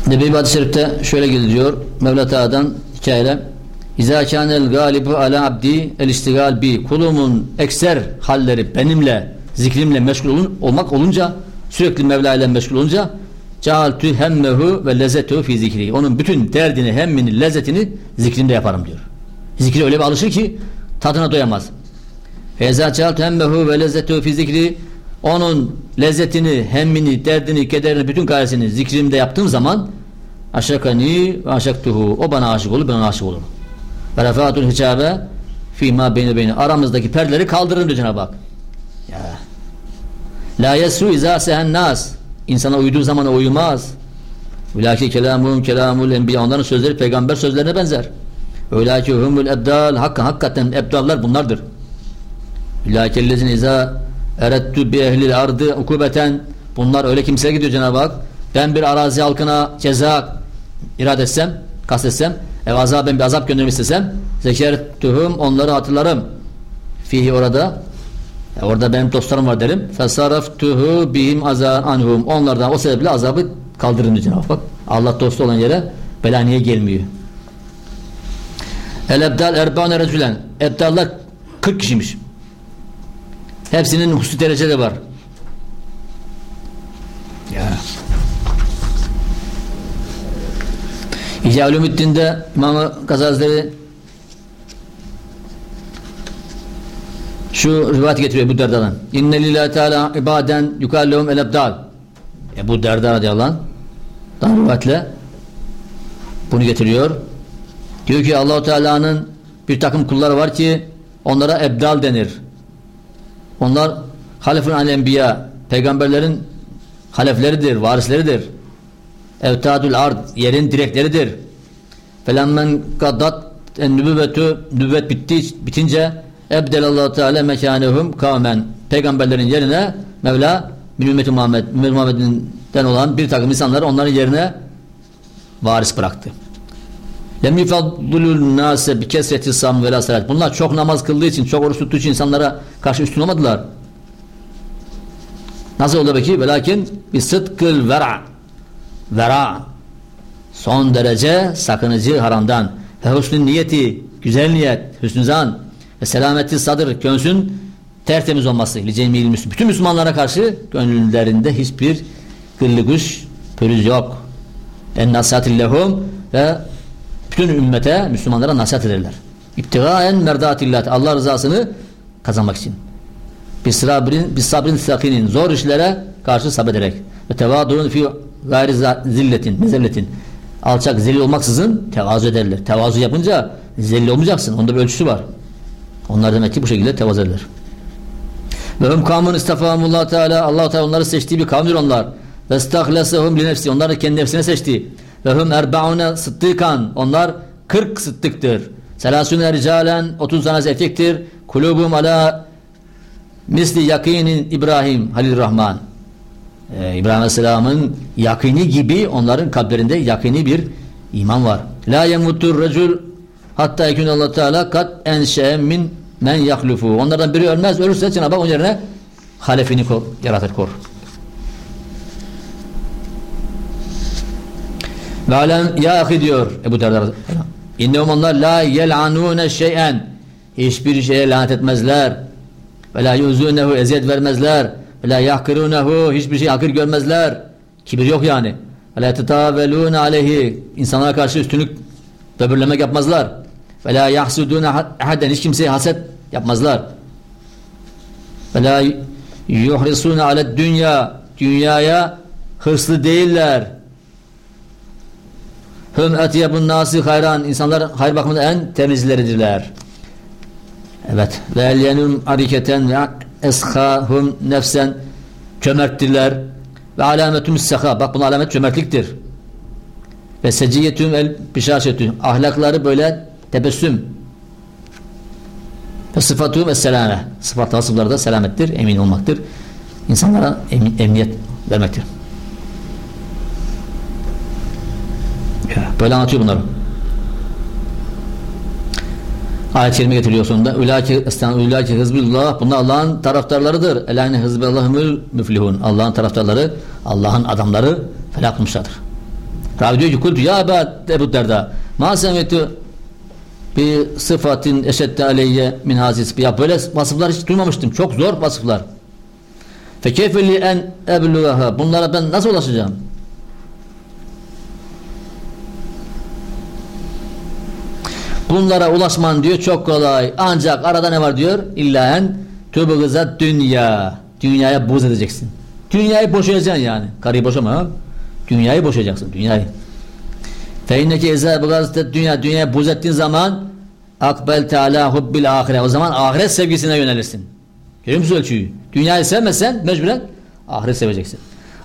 Nebi Hadis-i Şerif'te şöyle geliyor. Mevla Teala'dan hikayeyle İzâ kânel gâlibu ala abdi el istigal bi kulumun ekser halleri benimle zikrimle meşgul olun, olmak olunca sürekli Mevla ile meşgul olunca cealtü hemmehu ve lezzetehu fi zikri onun bütün derdini hemmini lezzetini zikrimde yaparım diyor. Zikri öyle bir alışır ki tadına doyamaz. Fezâ cealtü hemmehu ve lezzetehu fi zikri onun lezzetini, hemmini, derdini, kederini, bütün gayesini zikrimde yaptığım zaman aşakani ve aşaktuhu o bana aşık olur, ben ona aşık olurum. Ve refatul hicabe fîmâ beyni beyni aramızdaki perdeleri kaldırın diyor Cenab-ı Hak. La yesru izâ sehen nas insana uyduğu zaman uyumaz. Ülâki kelamum kelamul enbiya onların sözleri peygamber sözlerine benzer. Ülâki humul ebdal hakka hakikaten ebdallar bunlardır. Ülâki ellezine izâ erettü bi ehlil ardı ukubeten bunlar öyle kimseye gidiyor Cenab-ı Hak. Ben bir arazi halkına ceza irade etsem, kastetsem ev azaben bir azap göndermek istesem zekertuhum onları hatırlarım. Fihi orada e orada benim dostlarım var derim. Fesaraftuhu bihim azan anhum. Onlardan o sebeple azabı kaldırın diyor Cenab-ı Hak. Allah dostu olan yere bela niye gelmiyor? El ebdal erbane recülen. Ebdallar 40 kişiymiş. Hepsinin hususi derecede var. Ya. İhya Ulumuddin'de İmam-ı Gazazleri şu rivayet getiriyor bu derdadan. İnne lillahi teala ibaden yukallehum el ebdal. Ebu Derda radıyallahu anh rivayetle bunu getiriyor. Diyor ki Allahu Teala'nın bir takım kulları var ki onlara ebdal denir. Onlar halefun al enbiya peygamberlerin halefleridir, varisleridir. Evtadul ard yerin direkleridir. Felemmen kaddat en nübüvvetü nübüvvet bitti, bitince ebdelallahu teala mekanehum kamen peygamberlerin yerine Mevla min ümmeti Muhammed ümmeti Muhammed'den olan bir takım insanları onların yerine varis bıraktı. Lem yufaddulul nase bi kesreti sam ve la salat. Bunlar çok namaz kıldığı için, çok oruç tuttuğu için insanlara karşı üstün olmadılar. Nasıl oldu peki? Velakin bi sıdkıl vera. Vera. Son derece sakınıcı haramdan. Ve husnün niyeti, güzel niyet, hüsnü zan ve selameti sadır, gönsün tertemiz olması. Bütün Müslümanlara karşı gönüllerinde hiçbir gırlıguş, pürüz yok. En nasihatillehum ve bütün ümmete, Müslümanlara nasihat ederler. İptigaen merdatillah. Allah rızasını kazanmak için. Bir sabrin, bir sabrin sakinin zor işlere karşı sabrederek ve tevadun fi gayri zilletin, mezelletin. Alçak, zelil olmaksızın tevazu ederler. Tevazu yapınca zelil olmayacaksın. Onda bir ölçüsü var. Onlar demek ki bu şekilde tevazu ederler. Ve hum kamun istefamullah Teala Allah Teala onları seçtiği bir kavimdir onlar. Ve istahlesehum li nefsi. Onları kendi nefsine seçti. Ve hum erbaune sıddıkan. Onlar 40 sıddıktır. Selasune ricalen 30 tanesi erkektir. Kulubum ala misli yakinin İbrahim Halil Rahman. Ee, İbrahim Aleyhisselam'ın yakini gibi onların kalplerinde yakini bir iman var. La yemutur recul hatta yekun Allah Teala kat enşe min men yahlufu. Onlardan biri ölmez. Ölürse Cenab-ı Hak onun yerine halefini kor, yaratır kor. Ve alem ya ahi diyor Ebu Derda İnnehum onlar la yel'anune şeyen hiçbir şeye lanet etmezler ve la yuzunehu eziyet vermezler ve la yahkirunehu hiçbir şey hakir görmezler kibir yok yani la tetavelune aleyhi insanlara karşı üstünlük böbürlemek yapmazlar Ve la yahsudune ahaden hiç kimseye haset yapmazlar. Ve la yuhrisune ale dünya dünyaya hırslı değiller. Hüm etiyebun nasi hayran insanlar hayır bakımında en temizleridirler. Evet. Ve elyenum hariketen ve eshahum nefsen cömerttirler. Ve alametüm seha. Bak bunun alamet cömertliktir. Ve seciyetüm el bişaşetü. Ahlakları böyle tebessüm. Ve sıfatüm es selame. Sıfat vasıfları da selamettir, emin olmaktır. İnsanlara emin, emniyet vermektir. Böyle anlatıyor bunları. Ayet-i kerime getiriyor sonunda. Ülâki hızbullah. Bunlar Allah'ın taraftarlarıdır. Elâne hızballahümül müflihun. Allah'ın taraftarları, Allah'ın adamları felak bulmuşlardır. Ravi diyor ki kultu ya Ebu, Derda ma semetu bir sıfatin eşedde aleyye min hazis. Ya böyle vasıflar hiç duymamıştım. Çok zor vasıflar. Fekeyfeli en ebluha. Bunlara ben nasıl ulaşacağım? Bunlara ulaşman diyor çok kolay. Ancak arada ne var diyor? İlla en tübügıza dünya. Dünyaya buz edeceksin. Dünyayı boşayacaksın yani. Karıyı boşama ha. Dünyayı boşayacaksın. Dünyayı. Feinneke izâ bugazte dünya. Dünyaya buz ettiğin zaman akbel teala hubbil ahire. O zaman ahiret sevgisine yönelirsin. Görüyor musun ölçüyü? Dünyayı sevmezsen mecburen ahiret seveceksin.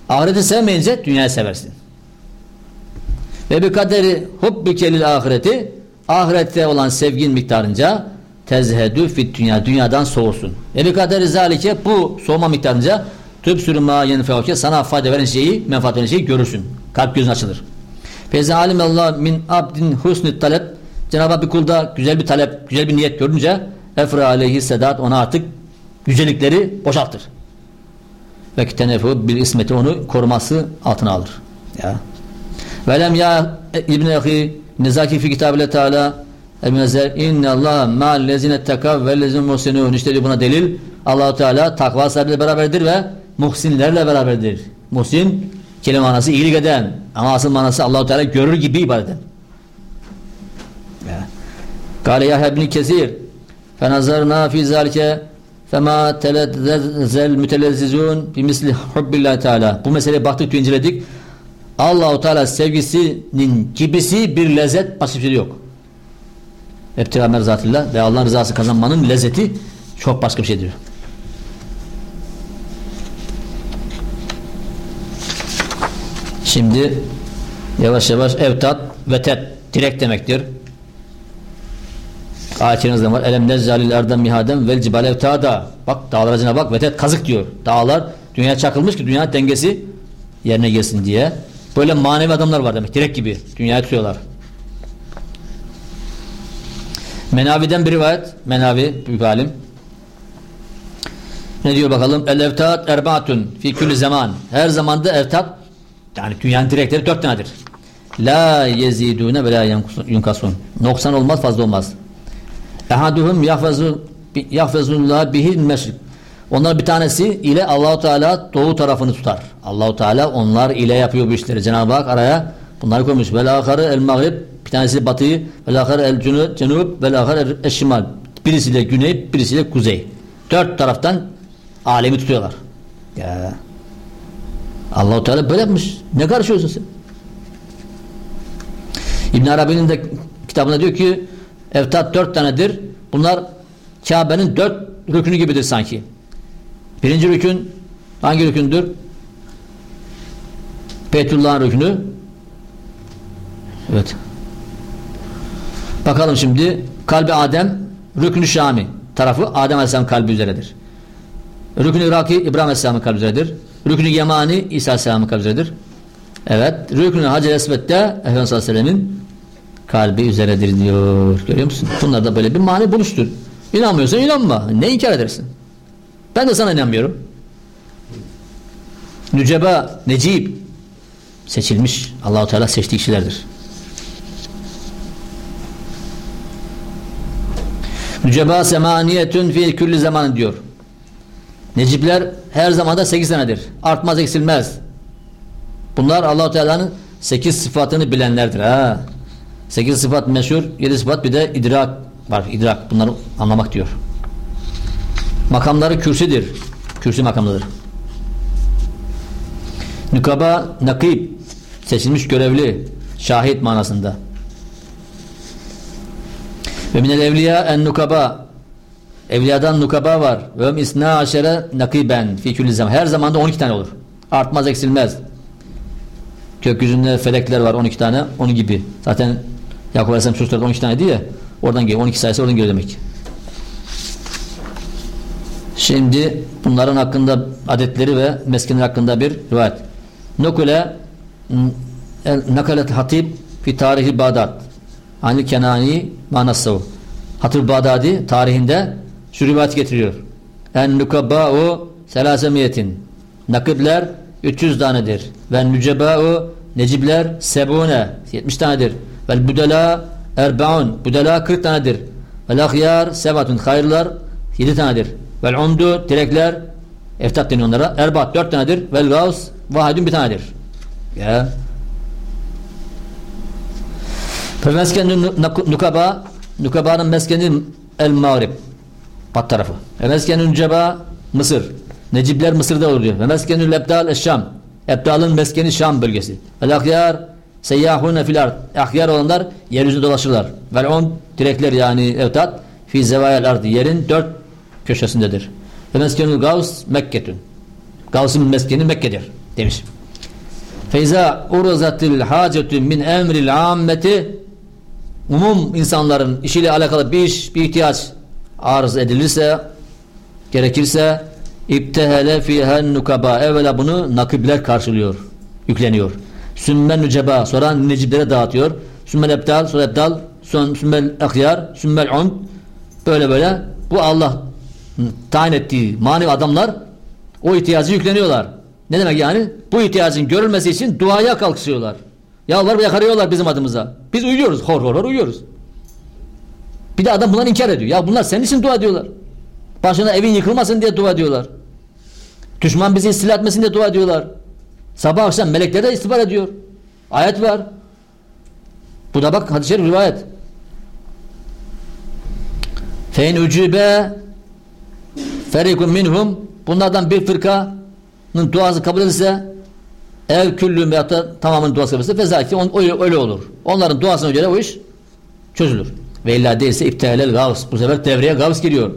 Ahireti sevmeyince dünyayı seversin. Ve bir kaderi hubbikelil ahireti ahirette olan sevgin miktarınca tezhedü fit dünya dünyadan soğursun. Bir kaderi zalike bu soğuma miktarınca tüp sürüma yenfeuke sana fayda veren şeyi menfaat veren şeyi görürsün. Kalp gözün açılır. Feze alimallah min abdin husnü talep Cenab-ı bir kulda güzel bir talep, güzel bir niyet görünce efra aleyhi sedat ona artık yücelikleri boşaltır. Ve kitenefu bir ismeti onu koruması altına alır. Ya. Velem ya İbn-i Ahi Nezaki fi kitabıyla Teala Eminezzer inne Allah ma'al lezine tekav ve lezine muhsinun. İşte buna delil. Allah Teala takva sahibiyle beraberdir ve muhsinlerle beraberdir. Muhsin kelime manası iyilik eden ama asıl manası allah Teala görür gibi ibadet eden. Kale Yahya ibn Kesir fenazarna fi zalike fema telezzel mütelezzizun bimisli hubbillah Teala bu meseleye baktık inceledik Allahu Teala sevgisinin gibisi bir lezzet başka şey yok. Ebtira merzatillah ve Allah'ın rızası kazanmanın lezzeti çok başka bir şeydir. Şimdi yavaş yavaş evtat ve tet direkt demektir. Ayetinizde var. Elem nezzalil erden mihadem vel cibal evtada. Bak dağlar acına bak ve tet kazık diyor. Dağlar dünya çakılmış ki dünya dengesi yerine gelsin diye. Böyle manevi adamlar var demek. Direk gibi. Dünyayı tutuyorlar. Menavi'den bir rivayet. Menavi büyük alim. Ne diyor bakalım? El evtat erbaatun fi külli zaman. Her zamanda evtat yani dünyanın direkleri dört tanedir. La yezidune ve la yunkasun. Noksan olmaz fazla olmaz. Ehaduhum yahfazu yahfazullah bihil meşrik. Onlar bir tanesi ile Allahu Teala doğu tarafını tutar. Allahu Teala onlar ile yapıyor bu işleri. Cenab-ı Hak araya bunları koymuş. Vel aharı el mağrib bir tanesi batıyı vel aharı el cenub vel aharı el şimal. Birisiyle güney, birisiyle kuzey. Dört taraftan alemi tutuyorlar. Ya. Allahu Teala böyle yapmış. Ne karışıyorsun sen? İbn Arabi'nin de kitabında diyor ki evtat dört tanedir. Bunlar Kabe'nin dört rükünü gibidir sanki. Birinci rükün hangi rükündür? Beytullah'ın rükünü. Evet. Bakalım şimdi kalbi Adem rükünü Şami tarafı Adem Aleyhisselam kalbi üzeredir. Rükünü Iraki İbrahim Aleyhisselam'ın kalbi üzeredir. Rükünü Yemani İsa Aleyhisselam'ın kalbi üzeredir. Evet. Rükünü Hacer Esved'de Efendimiz Aleyhisselam'ın kalbi üzeredir diyor. Görüyor musun? Bunlar da böyle bir mani buluştur. İnanmıyorsan inanma. Ne inkar edersin? Ben de sana inanmıyorum. Nüceba, Necib seçilmiş. Allahu Teala seçtiği kişilerdir. Nüceba semaniyetün fi külli zaman diyor. Necipler her zamanda sekiz senedir. Artmaz eksilmez. Bunlar Allahu Teala'nın sekiz sıfatını bilenlerdir. Ha. Sekiz sıfat meşhur, yedi sıfat bir de idrak var. İdrak. Bunları anlamak diyor. Makamları kürsüdür. Kürsü makamıdır. Nükaba nakib seçilmiş görevli şahit manasında. Ve minel evliya en nukaba evliyadan nukaba var. Ve isna aşere nakiben fi külli zaman. Her zamanda 12 tane olur. Artmaz eksilmez. Gökyüzünde felekler var 12 tane. Onun gibi. Zaten Yakup Aleyhisselam çocukları 12 tane diye oradan geliyor. 12 sayısı oradan geliyor demek. Şimdi bunların hakkında adetleri ve meskenler hakkında bir rivayet. Nukule nakalet hatib fi tarihi Bağdat. Anil Kenani manası. Hatır Bağdadi tarihinde şu rivayet getiriyor. En nukabba'u selasemiyetin. Nakibler 300 tanedir. Ve nüceba'u necibler sebune 70 tanedir. Vel budela erbaun budela 40 tanedir. Vel ahyar sebatun hayırlar 7 tanedir. Vel umdu direkler eftat deniyor onlara. Erbat 4 tanedir. Vel gavs vahidun bir tanedir. Ya. Femeskenü nukaba Nukaba'nın meskeni el mağrib Bat tarafı. Ve meskenü nüceba Mısır. Necibler Mısır'da olur diyor. Ve meskenü lebdal eşşam. Ebdal'ın meskeni Şam bölgesi. El ahyar seyyahune fil ard. Ahyar olanlar yeryüzünde dolaşırlar. Vel on direkler yani evtat fi zevayel ardı. Yerin dört köşesindedir. Ve meskenül gavs Mekke'tün. Gavs'ın meskeni Mekke'dir demiş. Feyza urzatil hacetü min emril ammeti umum insanların işiyle alakalı bir iş, bir ihtiyaç arz edilirse gerekirse İbtehele fihen nukaba. Evvela bunu nakibler karşılıyor. Yükleniyor. Sümmen nüceba. Sonra neciblere dağıtıyor. Sümmel ebdal. Sonra ebdal. Sümmel ahyar. Sümmel umd. Böyle böyle. Bu Allah tayin ettiği manevi adamlar o ihtiyacı yükleniyorlar. Ne demek yani? Bu ihtiyacın görülmesi için duaya kalkışıyorlar. Yalvar ve yakarıyorlar bizim adımıza. Biz uyuyoruz. Hor hor hor uyuyoruz. Bir de adam bunları inkar ediyor. Ya bunlar senin için dua ediyorlar. Başına evin yıkılmasın diye dua ediyorlar. Düşman bizi istila etmesin diye dua ediyorlar. Sabah akşam melekler de istihbar ediyor. Ayet var. Bu da bak hadis-i şerif rivayet. Fein ucube ferikun minhum bunlardan bir fırkanın duası kabul edilse ev küllü veyahut da tamamının duası kabul edilse fezaki öyle olur. Onların duasına göre o iş çözülür. Ve illa değilse iptalel gavs. Bu sefer devreye gavs giriyor.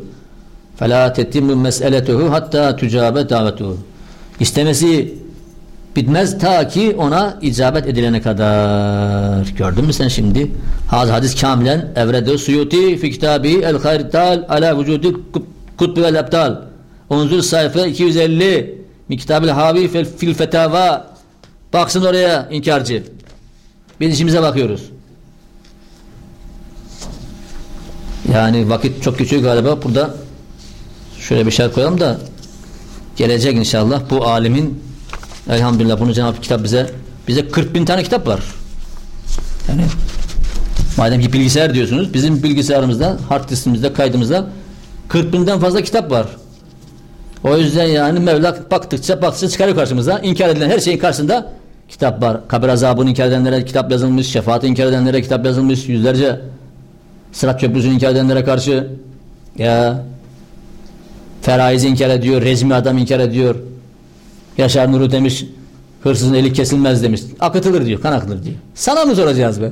فَلَا تَتِمُّ مَسْأَلَتُهُ hatta tücabe davetuhu. İstemesi bitmez ta ki ona icabet edilene kadar. Gördün mü sen şimdi? Haz hadis kamilen evrede suyuti fi kitabi el hayrital ala vücudi kutbi vel ebtal. Unzur sayfa 250 mi kitabil havi fil fetava. Baksın oraya inkarcı. Biz işimize bakıyoruz. Yani vakit çok geçiyor galiba. Burada şöyle bir şey koyalım da gelecek inşallah bu alimin elhamdülillah bunu Cenab-ı kitap bize bize 40 bin tane kitap var. Yani madem ki bilgisayar diyorsunuz bizim bilgisayarımızda hard diskimizde kaydımızda 40 binden fazla kitap var. O yüzden yani Mevla baktıkça baktıkça çıkarıyor karşımıza. İnkar edilen her şeyin karşısında kitap var. Kabir azabını inkar edenlere kitap yazılmış. Şefaati inkar edenlere kitap yazılmış. Yüzlerce Sırat köprüsünü inkar edenlere karşı ya feraizi inkar ediyor, rezmi adam inkar ediyor. Yaşar Nuru demiş, hırsızın eli kesilmez demiş. Akıtılır diyor, kan akıtılır diyor. Sana mı soracağız be?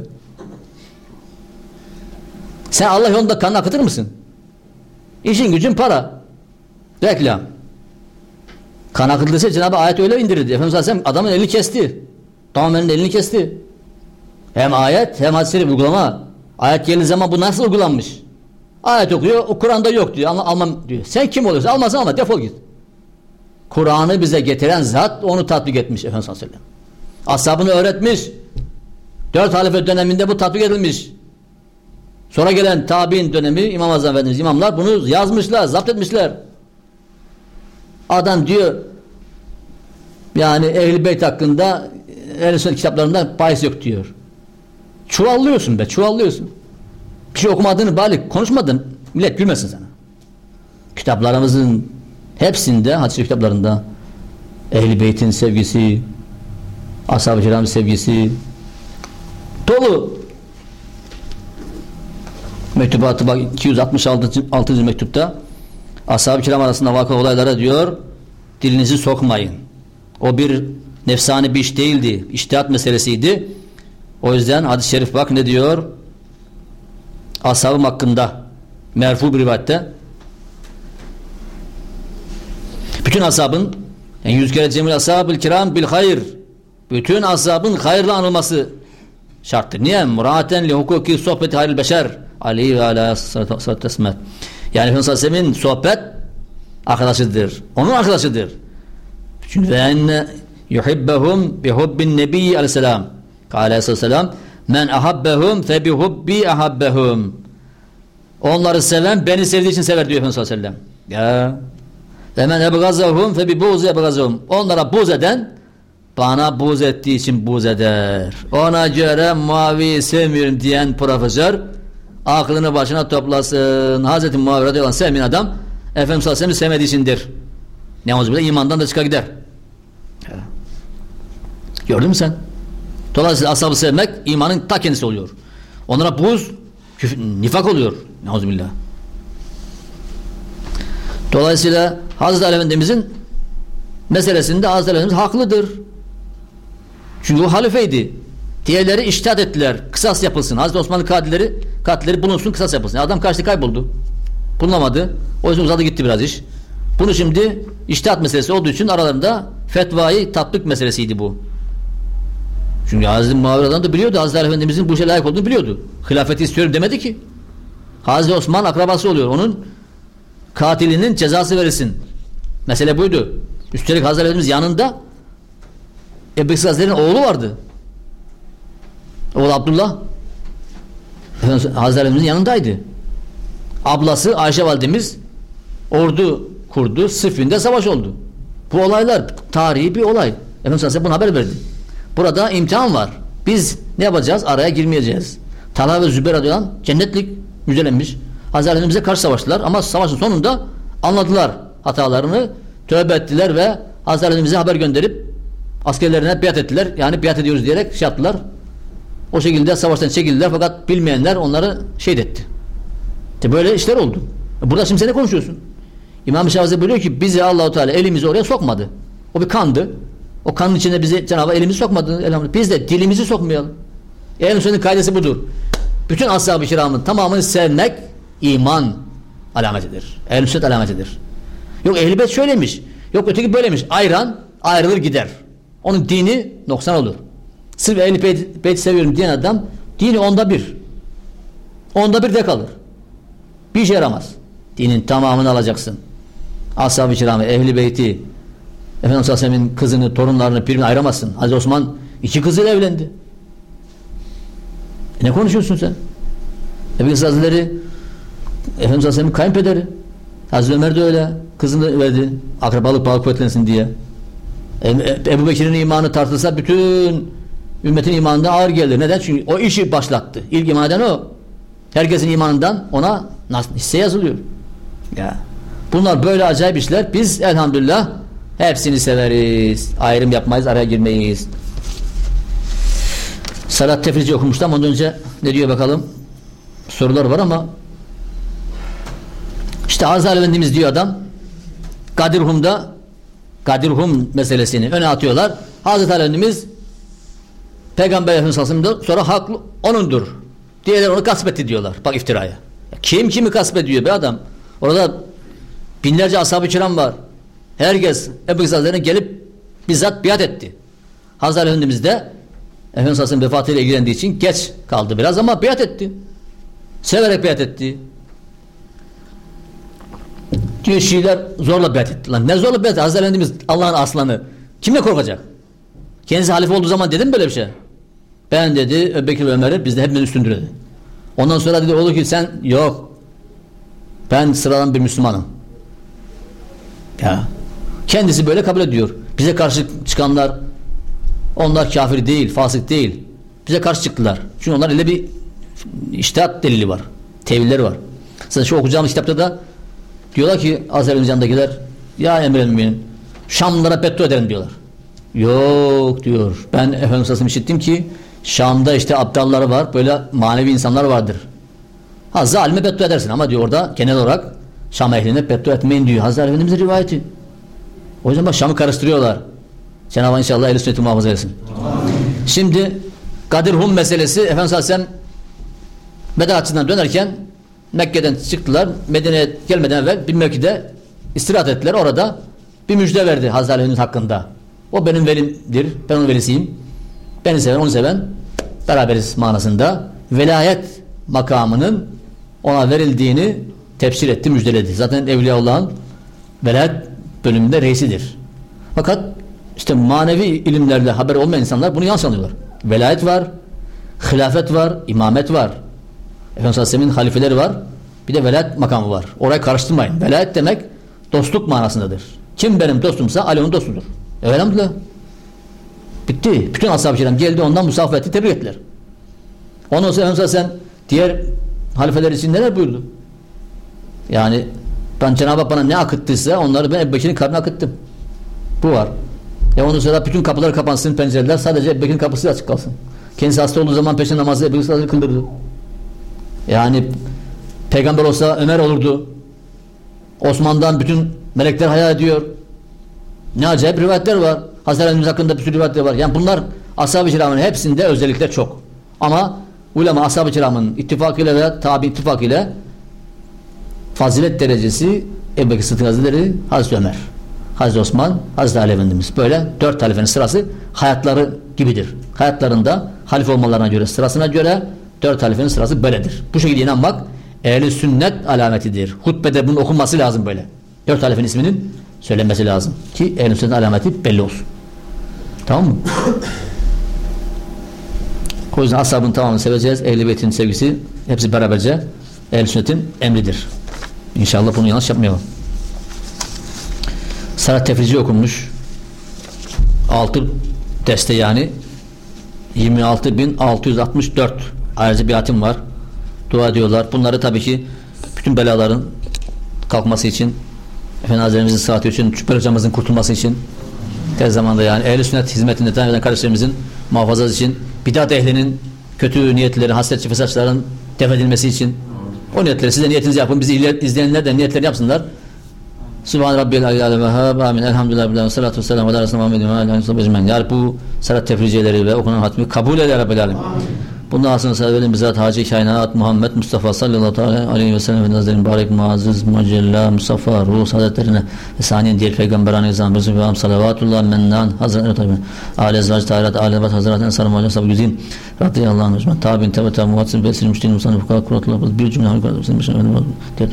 Sen Allah yolunda kan akıtır mısın? İşin gücün para. Reklam. Kan akıtılırsa Cenab-ı ayet öyle indirirdi. Efendimiz Aleyhisselam adamın elini kesti. Tamamen elini kesti. Hem ayet hem hadisleri uygulama. Ayet geldiği zaman bu nasıl uygulanmış? Ayet okuyor, o Kur'an'da yok diyor. Alma, almam diyor. Sen kim oluyorsun? Almazsan alma, defol git. Kur'an'ı bize getiren zat onu tatbik etmiş Efendimiz sallallahu aleyhi ve sellem. Ashabını öğretmiş. Dört halife döneminde bu tatbik edilmiş. Sonra gelen tabi'in dönemi İmam Azam Efendimiz imamlar bunu yazmışlar, zapt etmişler. Adam diyor yani Ehl-i Beyt hakkında ehl sünnet kitaplarında bahis yok diyor. Çuvallıyorsun be, çuvallıyorsun. Bir şey okumadığını bari konuşmadın, millet gülmesin sana. Kitaplarımızın hepsinde, hadis kitaplarında Ehl-i Beyt'in sevgisi, Ashab-ı Kiram sevgisi dolu. Mektubatı bak 266. 6. mektupta ashab-ı kiram arasında vakı olaylara diyor dilinizi sokmayın. O bir nefsani bir iş değildi. İştihat meselesiydi. O yüzden hadis-i şerif bak ne diyor? Ashabım hakkında merfu bir rivayette bütün ashabın yani yüz kere cemil ashabül kiram bil hayır bütün ashabın hayırla anılması şarttır. Niye? Muraten li hukuki sohbeti hayril beşer aleyhi ve aleyhi sallallahu. Yani Efendimiz Aleyhisselam'ın sohbet arkadaşıdır. Onun arkadaşıdır. Çünkü ve enne yuhibbehum bi hubbin nebiyyi aleyhisselam. Kale aleyhisselam men ahabbehum fe bi hubbi ahabbehum. Onları seven beni sevdiği için sever diyor Efendimiz Aleyhisselam. Ya. Ve men ebgazahum fe bi buğzu ebgazahum. Onlara buz eden bana buz ettiği için buz eder. Ona göre mavi sevmiyorum diyen profesör aklını başına toplasın. Hazreti Muaviye radıyallahu anh sevmeyen adam Efendimiz Aleyhisselam'ı sevmediği içindir. Ne olacak? imandan da çıkar gider. Gördün mü sen? Dolayısıyla ashabı sevmek imanın ta kendisi oluyor. Onlara buz küfür, nifak oluyor. Neuzubillah. Dolayısıyla Hazreti Ali Efendimizin meselesinde Hazreti Ali Efendimiz haklıdır. Çünkü o halifeydi. Diğerleri iştahat ettiler. Kısas yapılsın. Hazreti Osmanlı katilleri, katilleri bulunsun kısas yapılsın. Adam kaçtı kayboldu. Bulunamadı. O yüzden uzadı gitti biraz iş. Bunu şimdi iştihat meselesi olduğu için aralarında fetvayı tatbik meselesiydi bu. Çünkü Hazreti Muaviye'den de biliyordu. Hazreti Efendimizin bu işe layık olduğunu biliyordu. Hilafeti istiyorum demedi ki. Hazreti Osman akrabası oluyor. Onun katilinin cezası verilsin. Mesele buydu. Üstelik Hazreti Efendimiz yanında Ebu Bekir oğlu vardı. Oğlu Abdullah Hazreti Efendimizin yanındaydı. Ablası Ayşe validemiz ordu kurdu. Sıfırında savaş oldu. Bu olaylar tarihi bir olay. Efendimiz Aleyhisselam bunu haber verdi. Burada imtihan var. Biz ne yapacağız? Araya girmeyeceğiz. Talha ve Zübeyir radıyallahu cennetlik müjdelenmiş. Efendimiz'e karşı savaştılar ama savaşın sonunda anladılar hatalarını, tövbe ettiler ve Efendimiz'e haber gönderip askerlerine biat ettiler. Yani biat ediyoruz diyerek şey yaptılar. O şekilde savaştan çekildiler fakat bilmeyenler onları şehit etti. İşte böyle işler oldu. Burada şimdi sen ne konuşuyorsun? İmam Şafii buyuruyor ki bizi Allahu Teala elimizi oraya sokmadı. O bir kandı. O kanın içine bizi Cenab-ı elimizi sokmadı. Elhamdülillah. Biz de dilimizi sokmayalım. Ehl-i Sünnet'in kaidesi budur. Bütün ashab-ı kiramın tamamını sevmek iman alametidir. Ehl-i Sünnet alametidir. Yok ehl şöylemiş. Yok öteki böylemiş. Ayran ayrılır gider. Onun dini noksan olur. Sırf ehl-i beyt, beyt seviyorum diyen adam dini onda bir. Onda bir de kalır. Bir işe yaramaz. Dinin tamamını alacaksın. Ashab-ı kiramı, ehli beyti, Efendimiz Aleyhisselam'ın kızını, torunlarını birbirine ayıramazsın. Hazreti Osman iki kızıyla evlendi. E ne konuşuyorsun sen? Efendimiz Hazretleri Efendimiz Aleyhisselam'ın kayınpederi. Hazreti Ömer de öyle. Kızını verdi. Akrabalık bağlı kuvvetlensin diye. Ebu Bekir'in imanı tartılsa bütün ümmetin imanında ağır gelir. Neden? Çünkü o işi başlattı. İlk iman eden o. Herkesin imanından ona hisse yazılıyor. Ya. Bunlar böyle acayip işler. Biz elhamdülillah hepsini severiz. Ayrım yapmayız, araya girmeyiz. Salat tefrici okumuştum. Ondan önce ne diyor bakalım? Sorular var ama işte Hazreti Efendimiz diyor adam Kadirhum'da Kadirhum meselesini öne atıyorlar. Hazreti Efendimiz Peygamber Efendimiz sonra haklı onundur. Diğerleri onu gasp etti diyorlar. Bak iftiraya. Kim kimi gasp ediyor be adam? Orada binlerce ashab-ı kiram var. Herkes Ebu Hazretleri'ne gelip bizzat biat etti. Hazreti Efendimiz de Efendimiz vefatıyla ilgilendiği için geç kaldı biraz ama biat etti. Severek biat etti. Diyor Şiiler zorla biat etti. Lan ne zorla biat etti? Hazreti Efendimiz Allah'ın aslanı. Kimle korkacak? Kendisi halife olduğu zaman dedim böyle bir şey. Ben dedi Öbekir ve Ömer'e biz de hepimiz üstündür dedi. Ondan sonra dedi olur ki sen yok. Ben sıradan bir Müslümanım. Ya. Kendisi böyle kabul ediyor. Bize karşı çıkanlar onlar kafir değil, fasık değil. Bize karşı çıktılar. Çünkü onlar ile bir iştihat delili var. Tevilleri var. Sen şu okuyacağımız kitapta da diyorlar ki Azerbaycan'dakiler ya emrelim Şamlılara beddua ederim diyorlar. Yok diyor. Ben Efendimiz Aleyhisselam işittim ki Şam'da işte aptalları var. Böyle manevi insanlar vardır. Ha zalime beddua edersin ama diyor orada genel olarak Şam ehline beddua etmeyin diyor. Hazreti Efendimiz'in rivayeti. O yüzden bak Şam'ı karıştırıyorlar. Cenab-ı inşallah ehl sünneti muhafaza etsin. Şimdi Kadir Hum meselesi Efendimiz Aleyhisselam Bedaatçı'dan dönerken Mekke'den çıktılar. Medine'ye gelmeden evvel bir mevkide istirahat ettiler. Orada bir müjde verdi Hazreti Ali'nin hakkında. O benim velimdir. Ben onun velisiyim. Beni seven, onu seven beraberiz manasında. Velayet makamının ona verildiğini tefsir etti, müjdeledi. Zaten Evliyaullah'ın velayet bölümünde reisidir. Fakat işte manevi ilimlerle haber olmayan insanlar bunu yanlış anlıyorlar. Velayet var, hilafet var, imamet var. Efendimiz Aleyhisselam'ın halifeleri var. Bir de velayet makamı var. Orayı karıştırmayın. Velayet demek dostluk manasındadır. Kim benim dostumsa Ali onun dostudur. E, elhamdülillah. Bitti. Bütün ashab-ı kiram geldi ondan musafir etti, tebrik ettiler. Ondan sonra Efendimiz Aleyhisselam diğer halifeler için neler buyurdu? Yani ben Cenab-ı bana ne akıttıysa onları ben Ebu Bekir'in akıttım. Bu var. Ya ondan sonra bütün kapılar kapansın, pencereler sadece Ebu kapısı açık kalsın. Kendisi hasta olduğu zaman peşin namazı Ebu Bekir kıldırdı. Yani peygamber olsa Ömer olurdu. Osman'dan bütün melekler hayal ediyor. Ne acayip rivayetler var. Hazreti Efendimiz hakkında bir sürü rivayetler var. Yani bunlar ashab-ı kiramın hepsinde özellikler çok. Ama ulema ashab-ı kiramın ittifakıyla ve tabi ittifakıyla fazilet derecesi Ebu Bekir Sıddık Hazretleri Hazreti Ömer. Hazreti Osman, Hazreti Ali Efendimiz. Böyle dört halifenin sırası hayatları gibidir. Hayatlarında halife olmalarına göre, sırasına göre dört halifenin sırası böyledir. Bu şekilde inanmak ehli sünnet alametidir. Hutbede bunun okunması lazım böyle. Dört halifenin isminin söylenmesi lazım. Ki ehli sünnet alameti belli olsun. Tamam mı? o yüzden ashabın tamamını seveceğiz. Ehl-i Beyt'in sevgisi hepsi beraberce ehl sünnetin emridir. İnşallah bunu yanlış yapmayalım. Salat tefrici okunmuş. 6 deste yani 26.664 ayrıca bir hatim var. Dua ediyorlar. Bunları tabii ki bütün belaların kalkması için Efendi Hazretlerimizin saati için, Çüper hocamızın kurtulması için tez zamanda yani ehl sünnet hizmetinde devam eden kardeşlerimizin muhafazası için bidat ehlinin kötü niyetleri, hasretçi fesatçıların defedilmesi için o niyetleri size niyetinizi yapın. Bizi izleyenler de niyetlerini yapsınlar. Subhan Rabbil Aleyhi ve Vehhab Amin Elhamdülillah Billah Salatu Vesselamu Ala Resulü Muhammedin ve Aleyhi ve bu salat tefriciyeleri ve okunan hatmi kabul eyle Rabbil Alem Bundan sonra sahabenin bizzat Hacı Kainat Muhammed Mustafa sallallahu aleyhi ve sellem ve Hazretleri Mübarek Muazzez Mucella Mustafa Ruh Saadetlerine ve saniyen diğer peygamberane izan Resul ve salavatullah mennan Hazretleri tabi Ali Ezvac Tahirat Ali Ebat Hazretleri Ensar Muhaccem Sabı Güzin radıyallahu anh ecmen tabin tebe tabi muhatsın besir müşteri musanı fukat kuratullah bir cümle harika diğer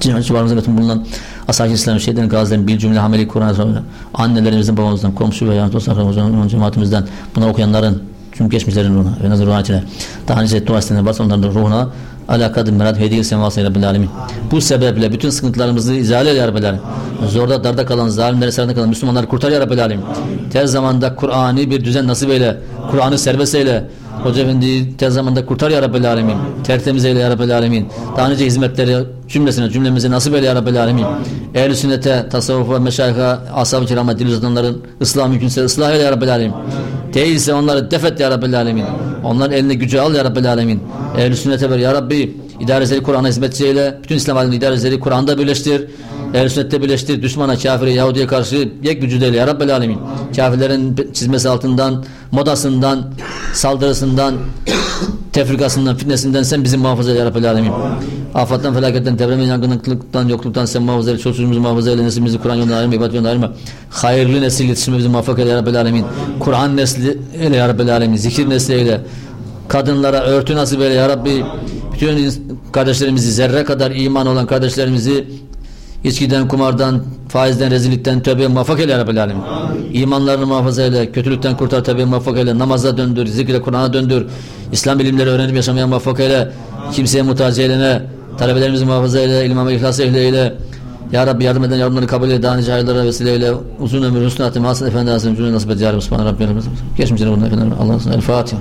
Cenab-ı civarımızda bütün bulunan Ashab-ı İslam şeyden gazilerin bir cümle hameli Kur'an sonra annelerimizden babamızdan komşu ve yan dost akrabamızdan cemaatimizden bunu okuyanların tüm geçmişlerin ruhuna ve nazır ruhatine daha nice dua istenler varsa onların ruhuna alakadır merad hediye sevası Rabbil Alemin. Bu sebeple bütün sıkıntılarımızı izale ya Rabbil Alemin. Zorda darda kalan, zalimlere sırada kalan Müslümanları kurtar ya Rabbil Alemin. Tez zamanda Kur'an'ı bir düzen nasip eyle. Kur'an'ı serbest eyle. Hoca Efendi tez zamanda kurtar ya Rabbil Alemin. Tertemiz eyle ya Rabbil Alemin. Daha nice hizmetleri cümlesine cümlemize nasip eyle ya Rabbil Alemin. Ehl-i sünnete, tasavvufa, meşayika, ashab-ı kirama, dil uzatanların ıslah mümkünse ıslah eyle ya Rabbil Alemin. Değilse onları defet ya Rabbil Alemin. Onların eline gücü al ya Rabbil Alemin. Ehl-i sünnete ver ya Rabbi. İdareleri Kur'an'a hizmetçi. Bütün İslam aleminin idareleri Kur'an'da birleştir. Ehl-i birleştir. Düşmana, kafire, Yahudi'ye karşı yek gücü değil ya Rabbil Alemin. Kafirlerin çizmesi altından, modasından, saldırısından, tefrikasından, fitnesinden sen bizi muhafaza eyle ya Rabbil Alemin. Afattan, felaketten, depremin, yangınlıktan, yokluktan sen muhafaza eyle. Çocuğumuzu muhafaza eyle. Neslimizi Kur'an yoluna ayırma, ibadet yoluna ayırma. Hayırlı nesil yetiştirmemizi muvaffak eyle ya Rabbil Alemin. Kur'an nesli eyle ya Rabbil Alemin. Zikir nesli eyle. Kadınlara örtü nasip eyle ya Rabbi. Bütün kardeşlerimizi zerre kadar iman olan kardeşlerimizi içkiden, kumardan, faizden, rezillikten tövbeye muvaffak eyle Rabbil Alemin. İmanlarını muhafaza eyle, kötülükten kurtar tövbeye muvaffak eyle, namaza döndür, zikre Kur'an'a döndür, İslam bilimleri öğrenip yaşamaya muvaffak eyle, kimseye muhtaç eyleme, talebelerimizi muhafaza eyle, ilmama ihlas eyle eyle. Ya Rabbi yardım eden yardımları kabul eyle, daha nice hayırlara vesile eyle, uzun ömür, husnü hatim, Hasan Efendi Hazretleri cümle nasip et, Ya Rabbi, Subhane Rabbi, geçmişleri bunlar, Allah'ın El Fatiha.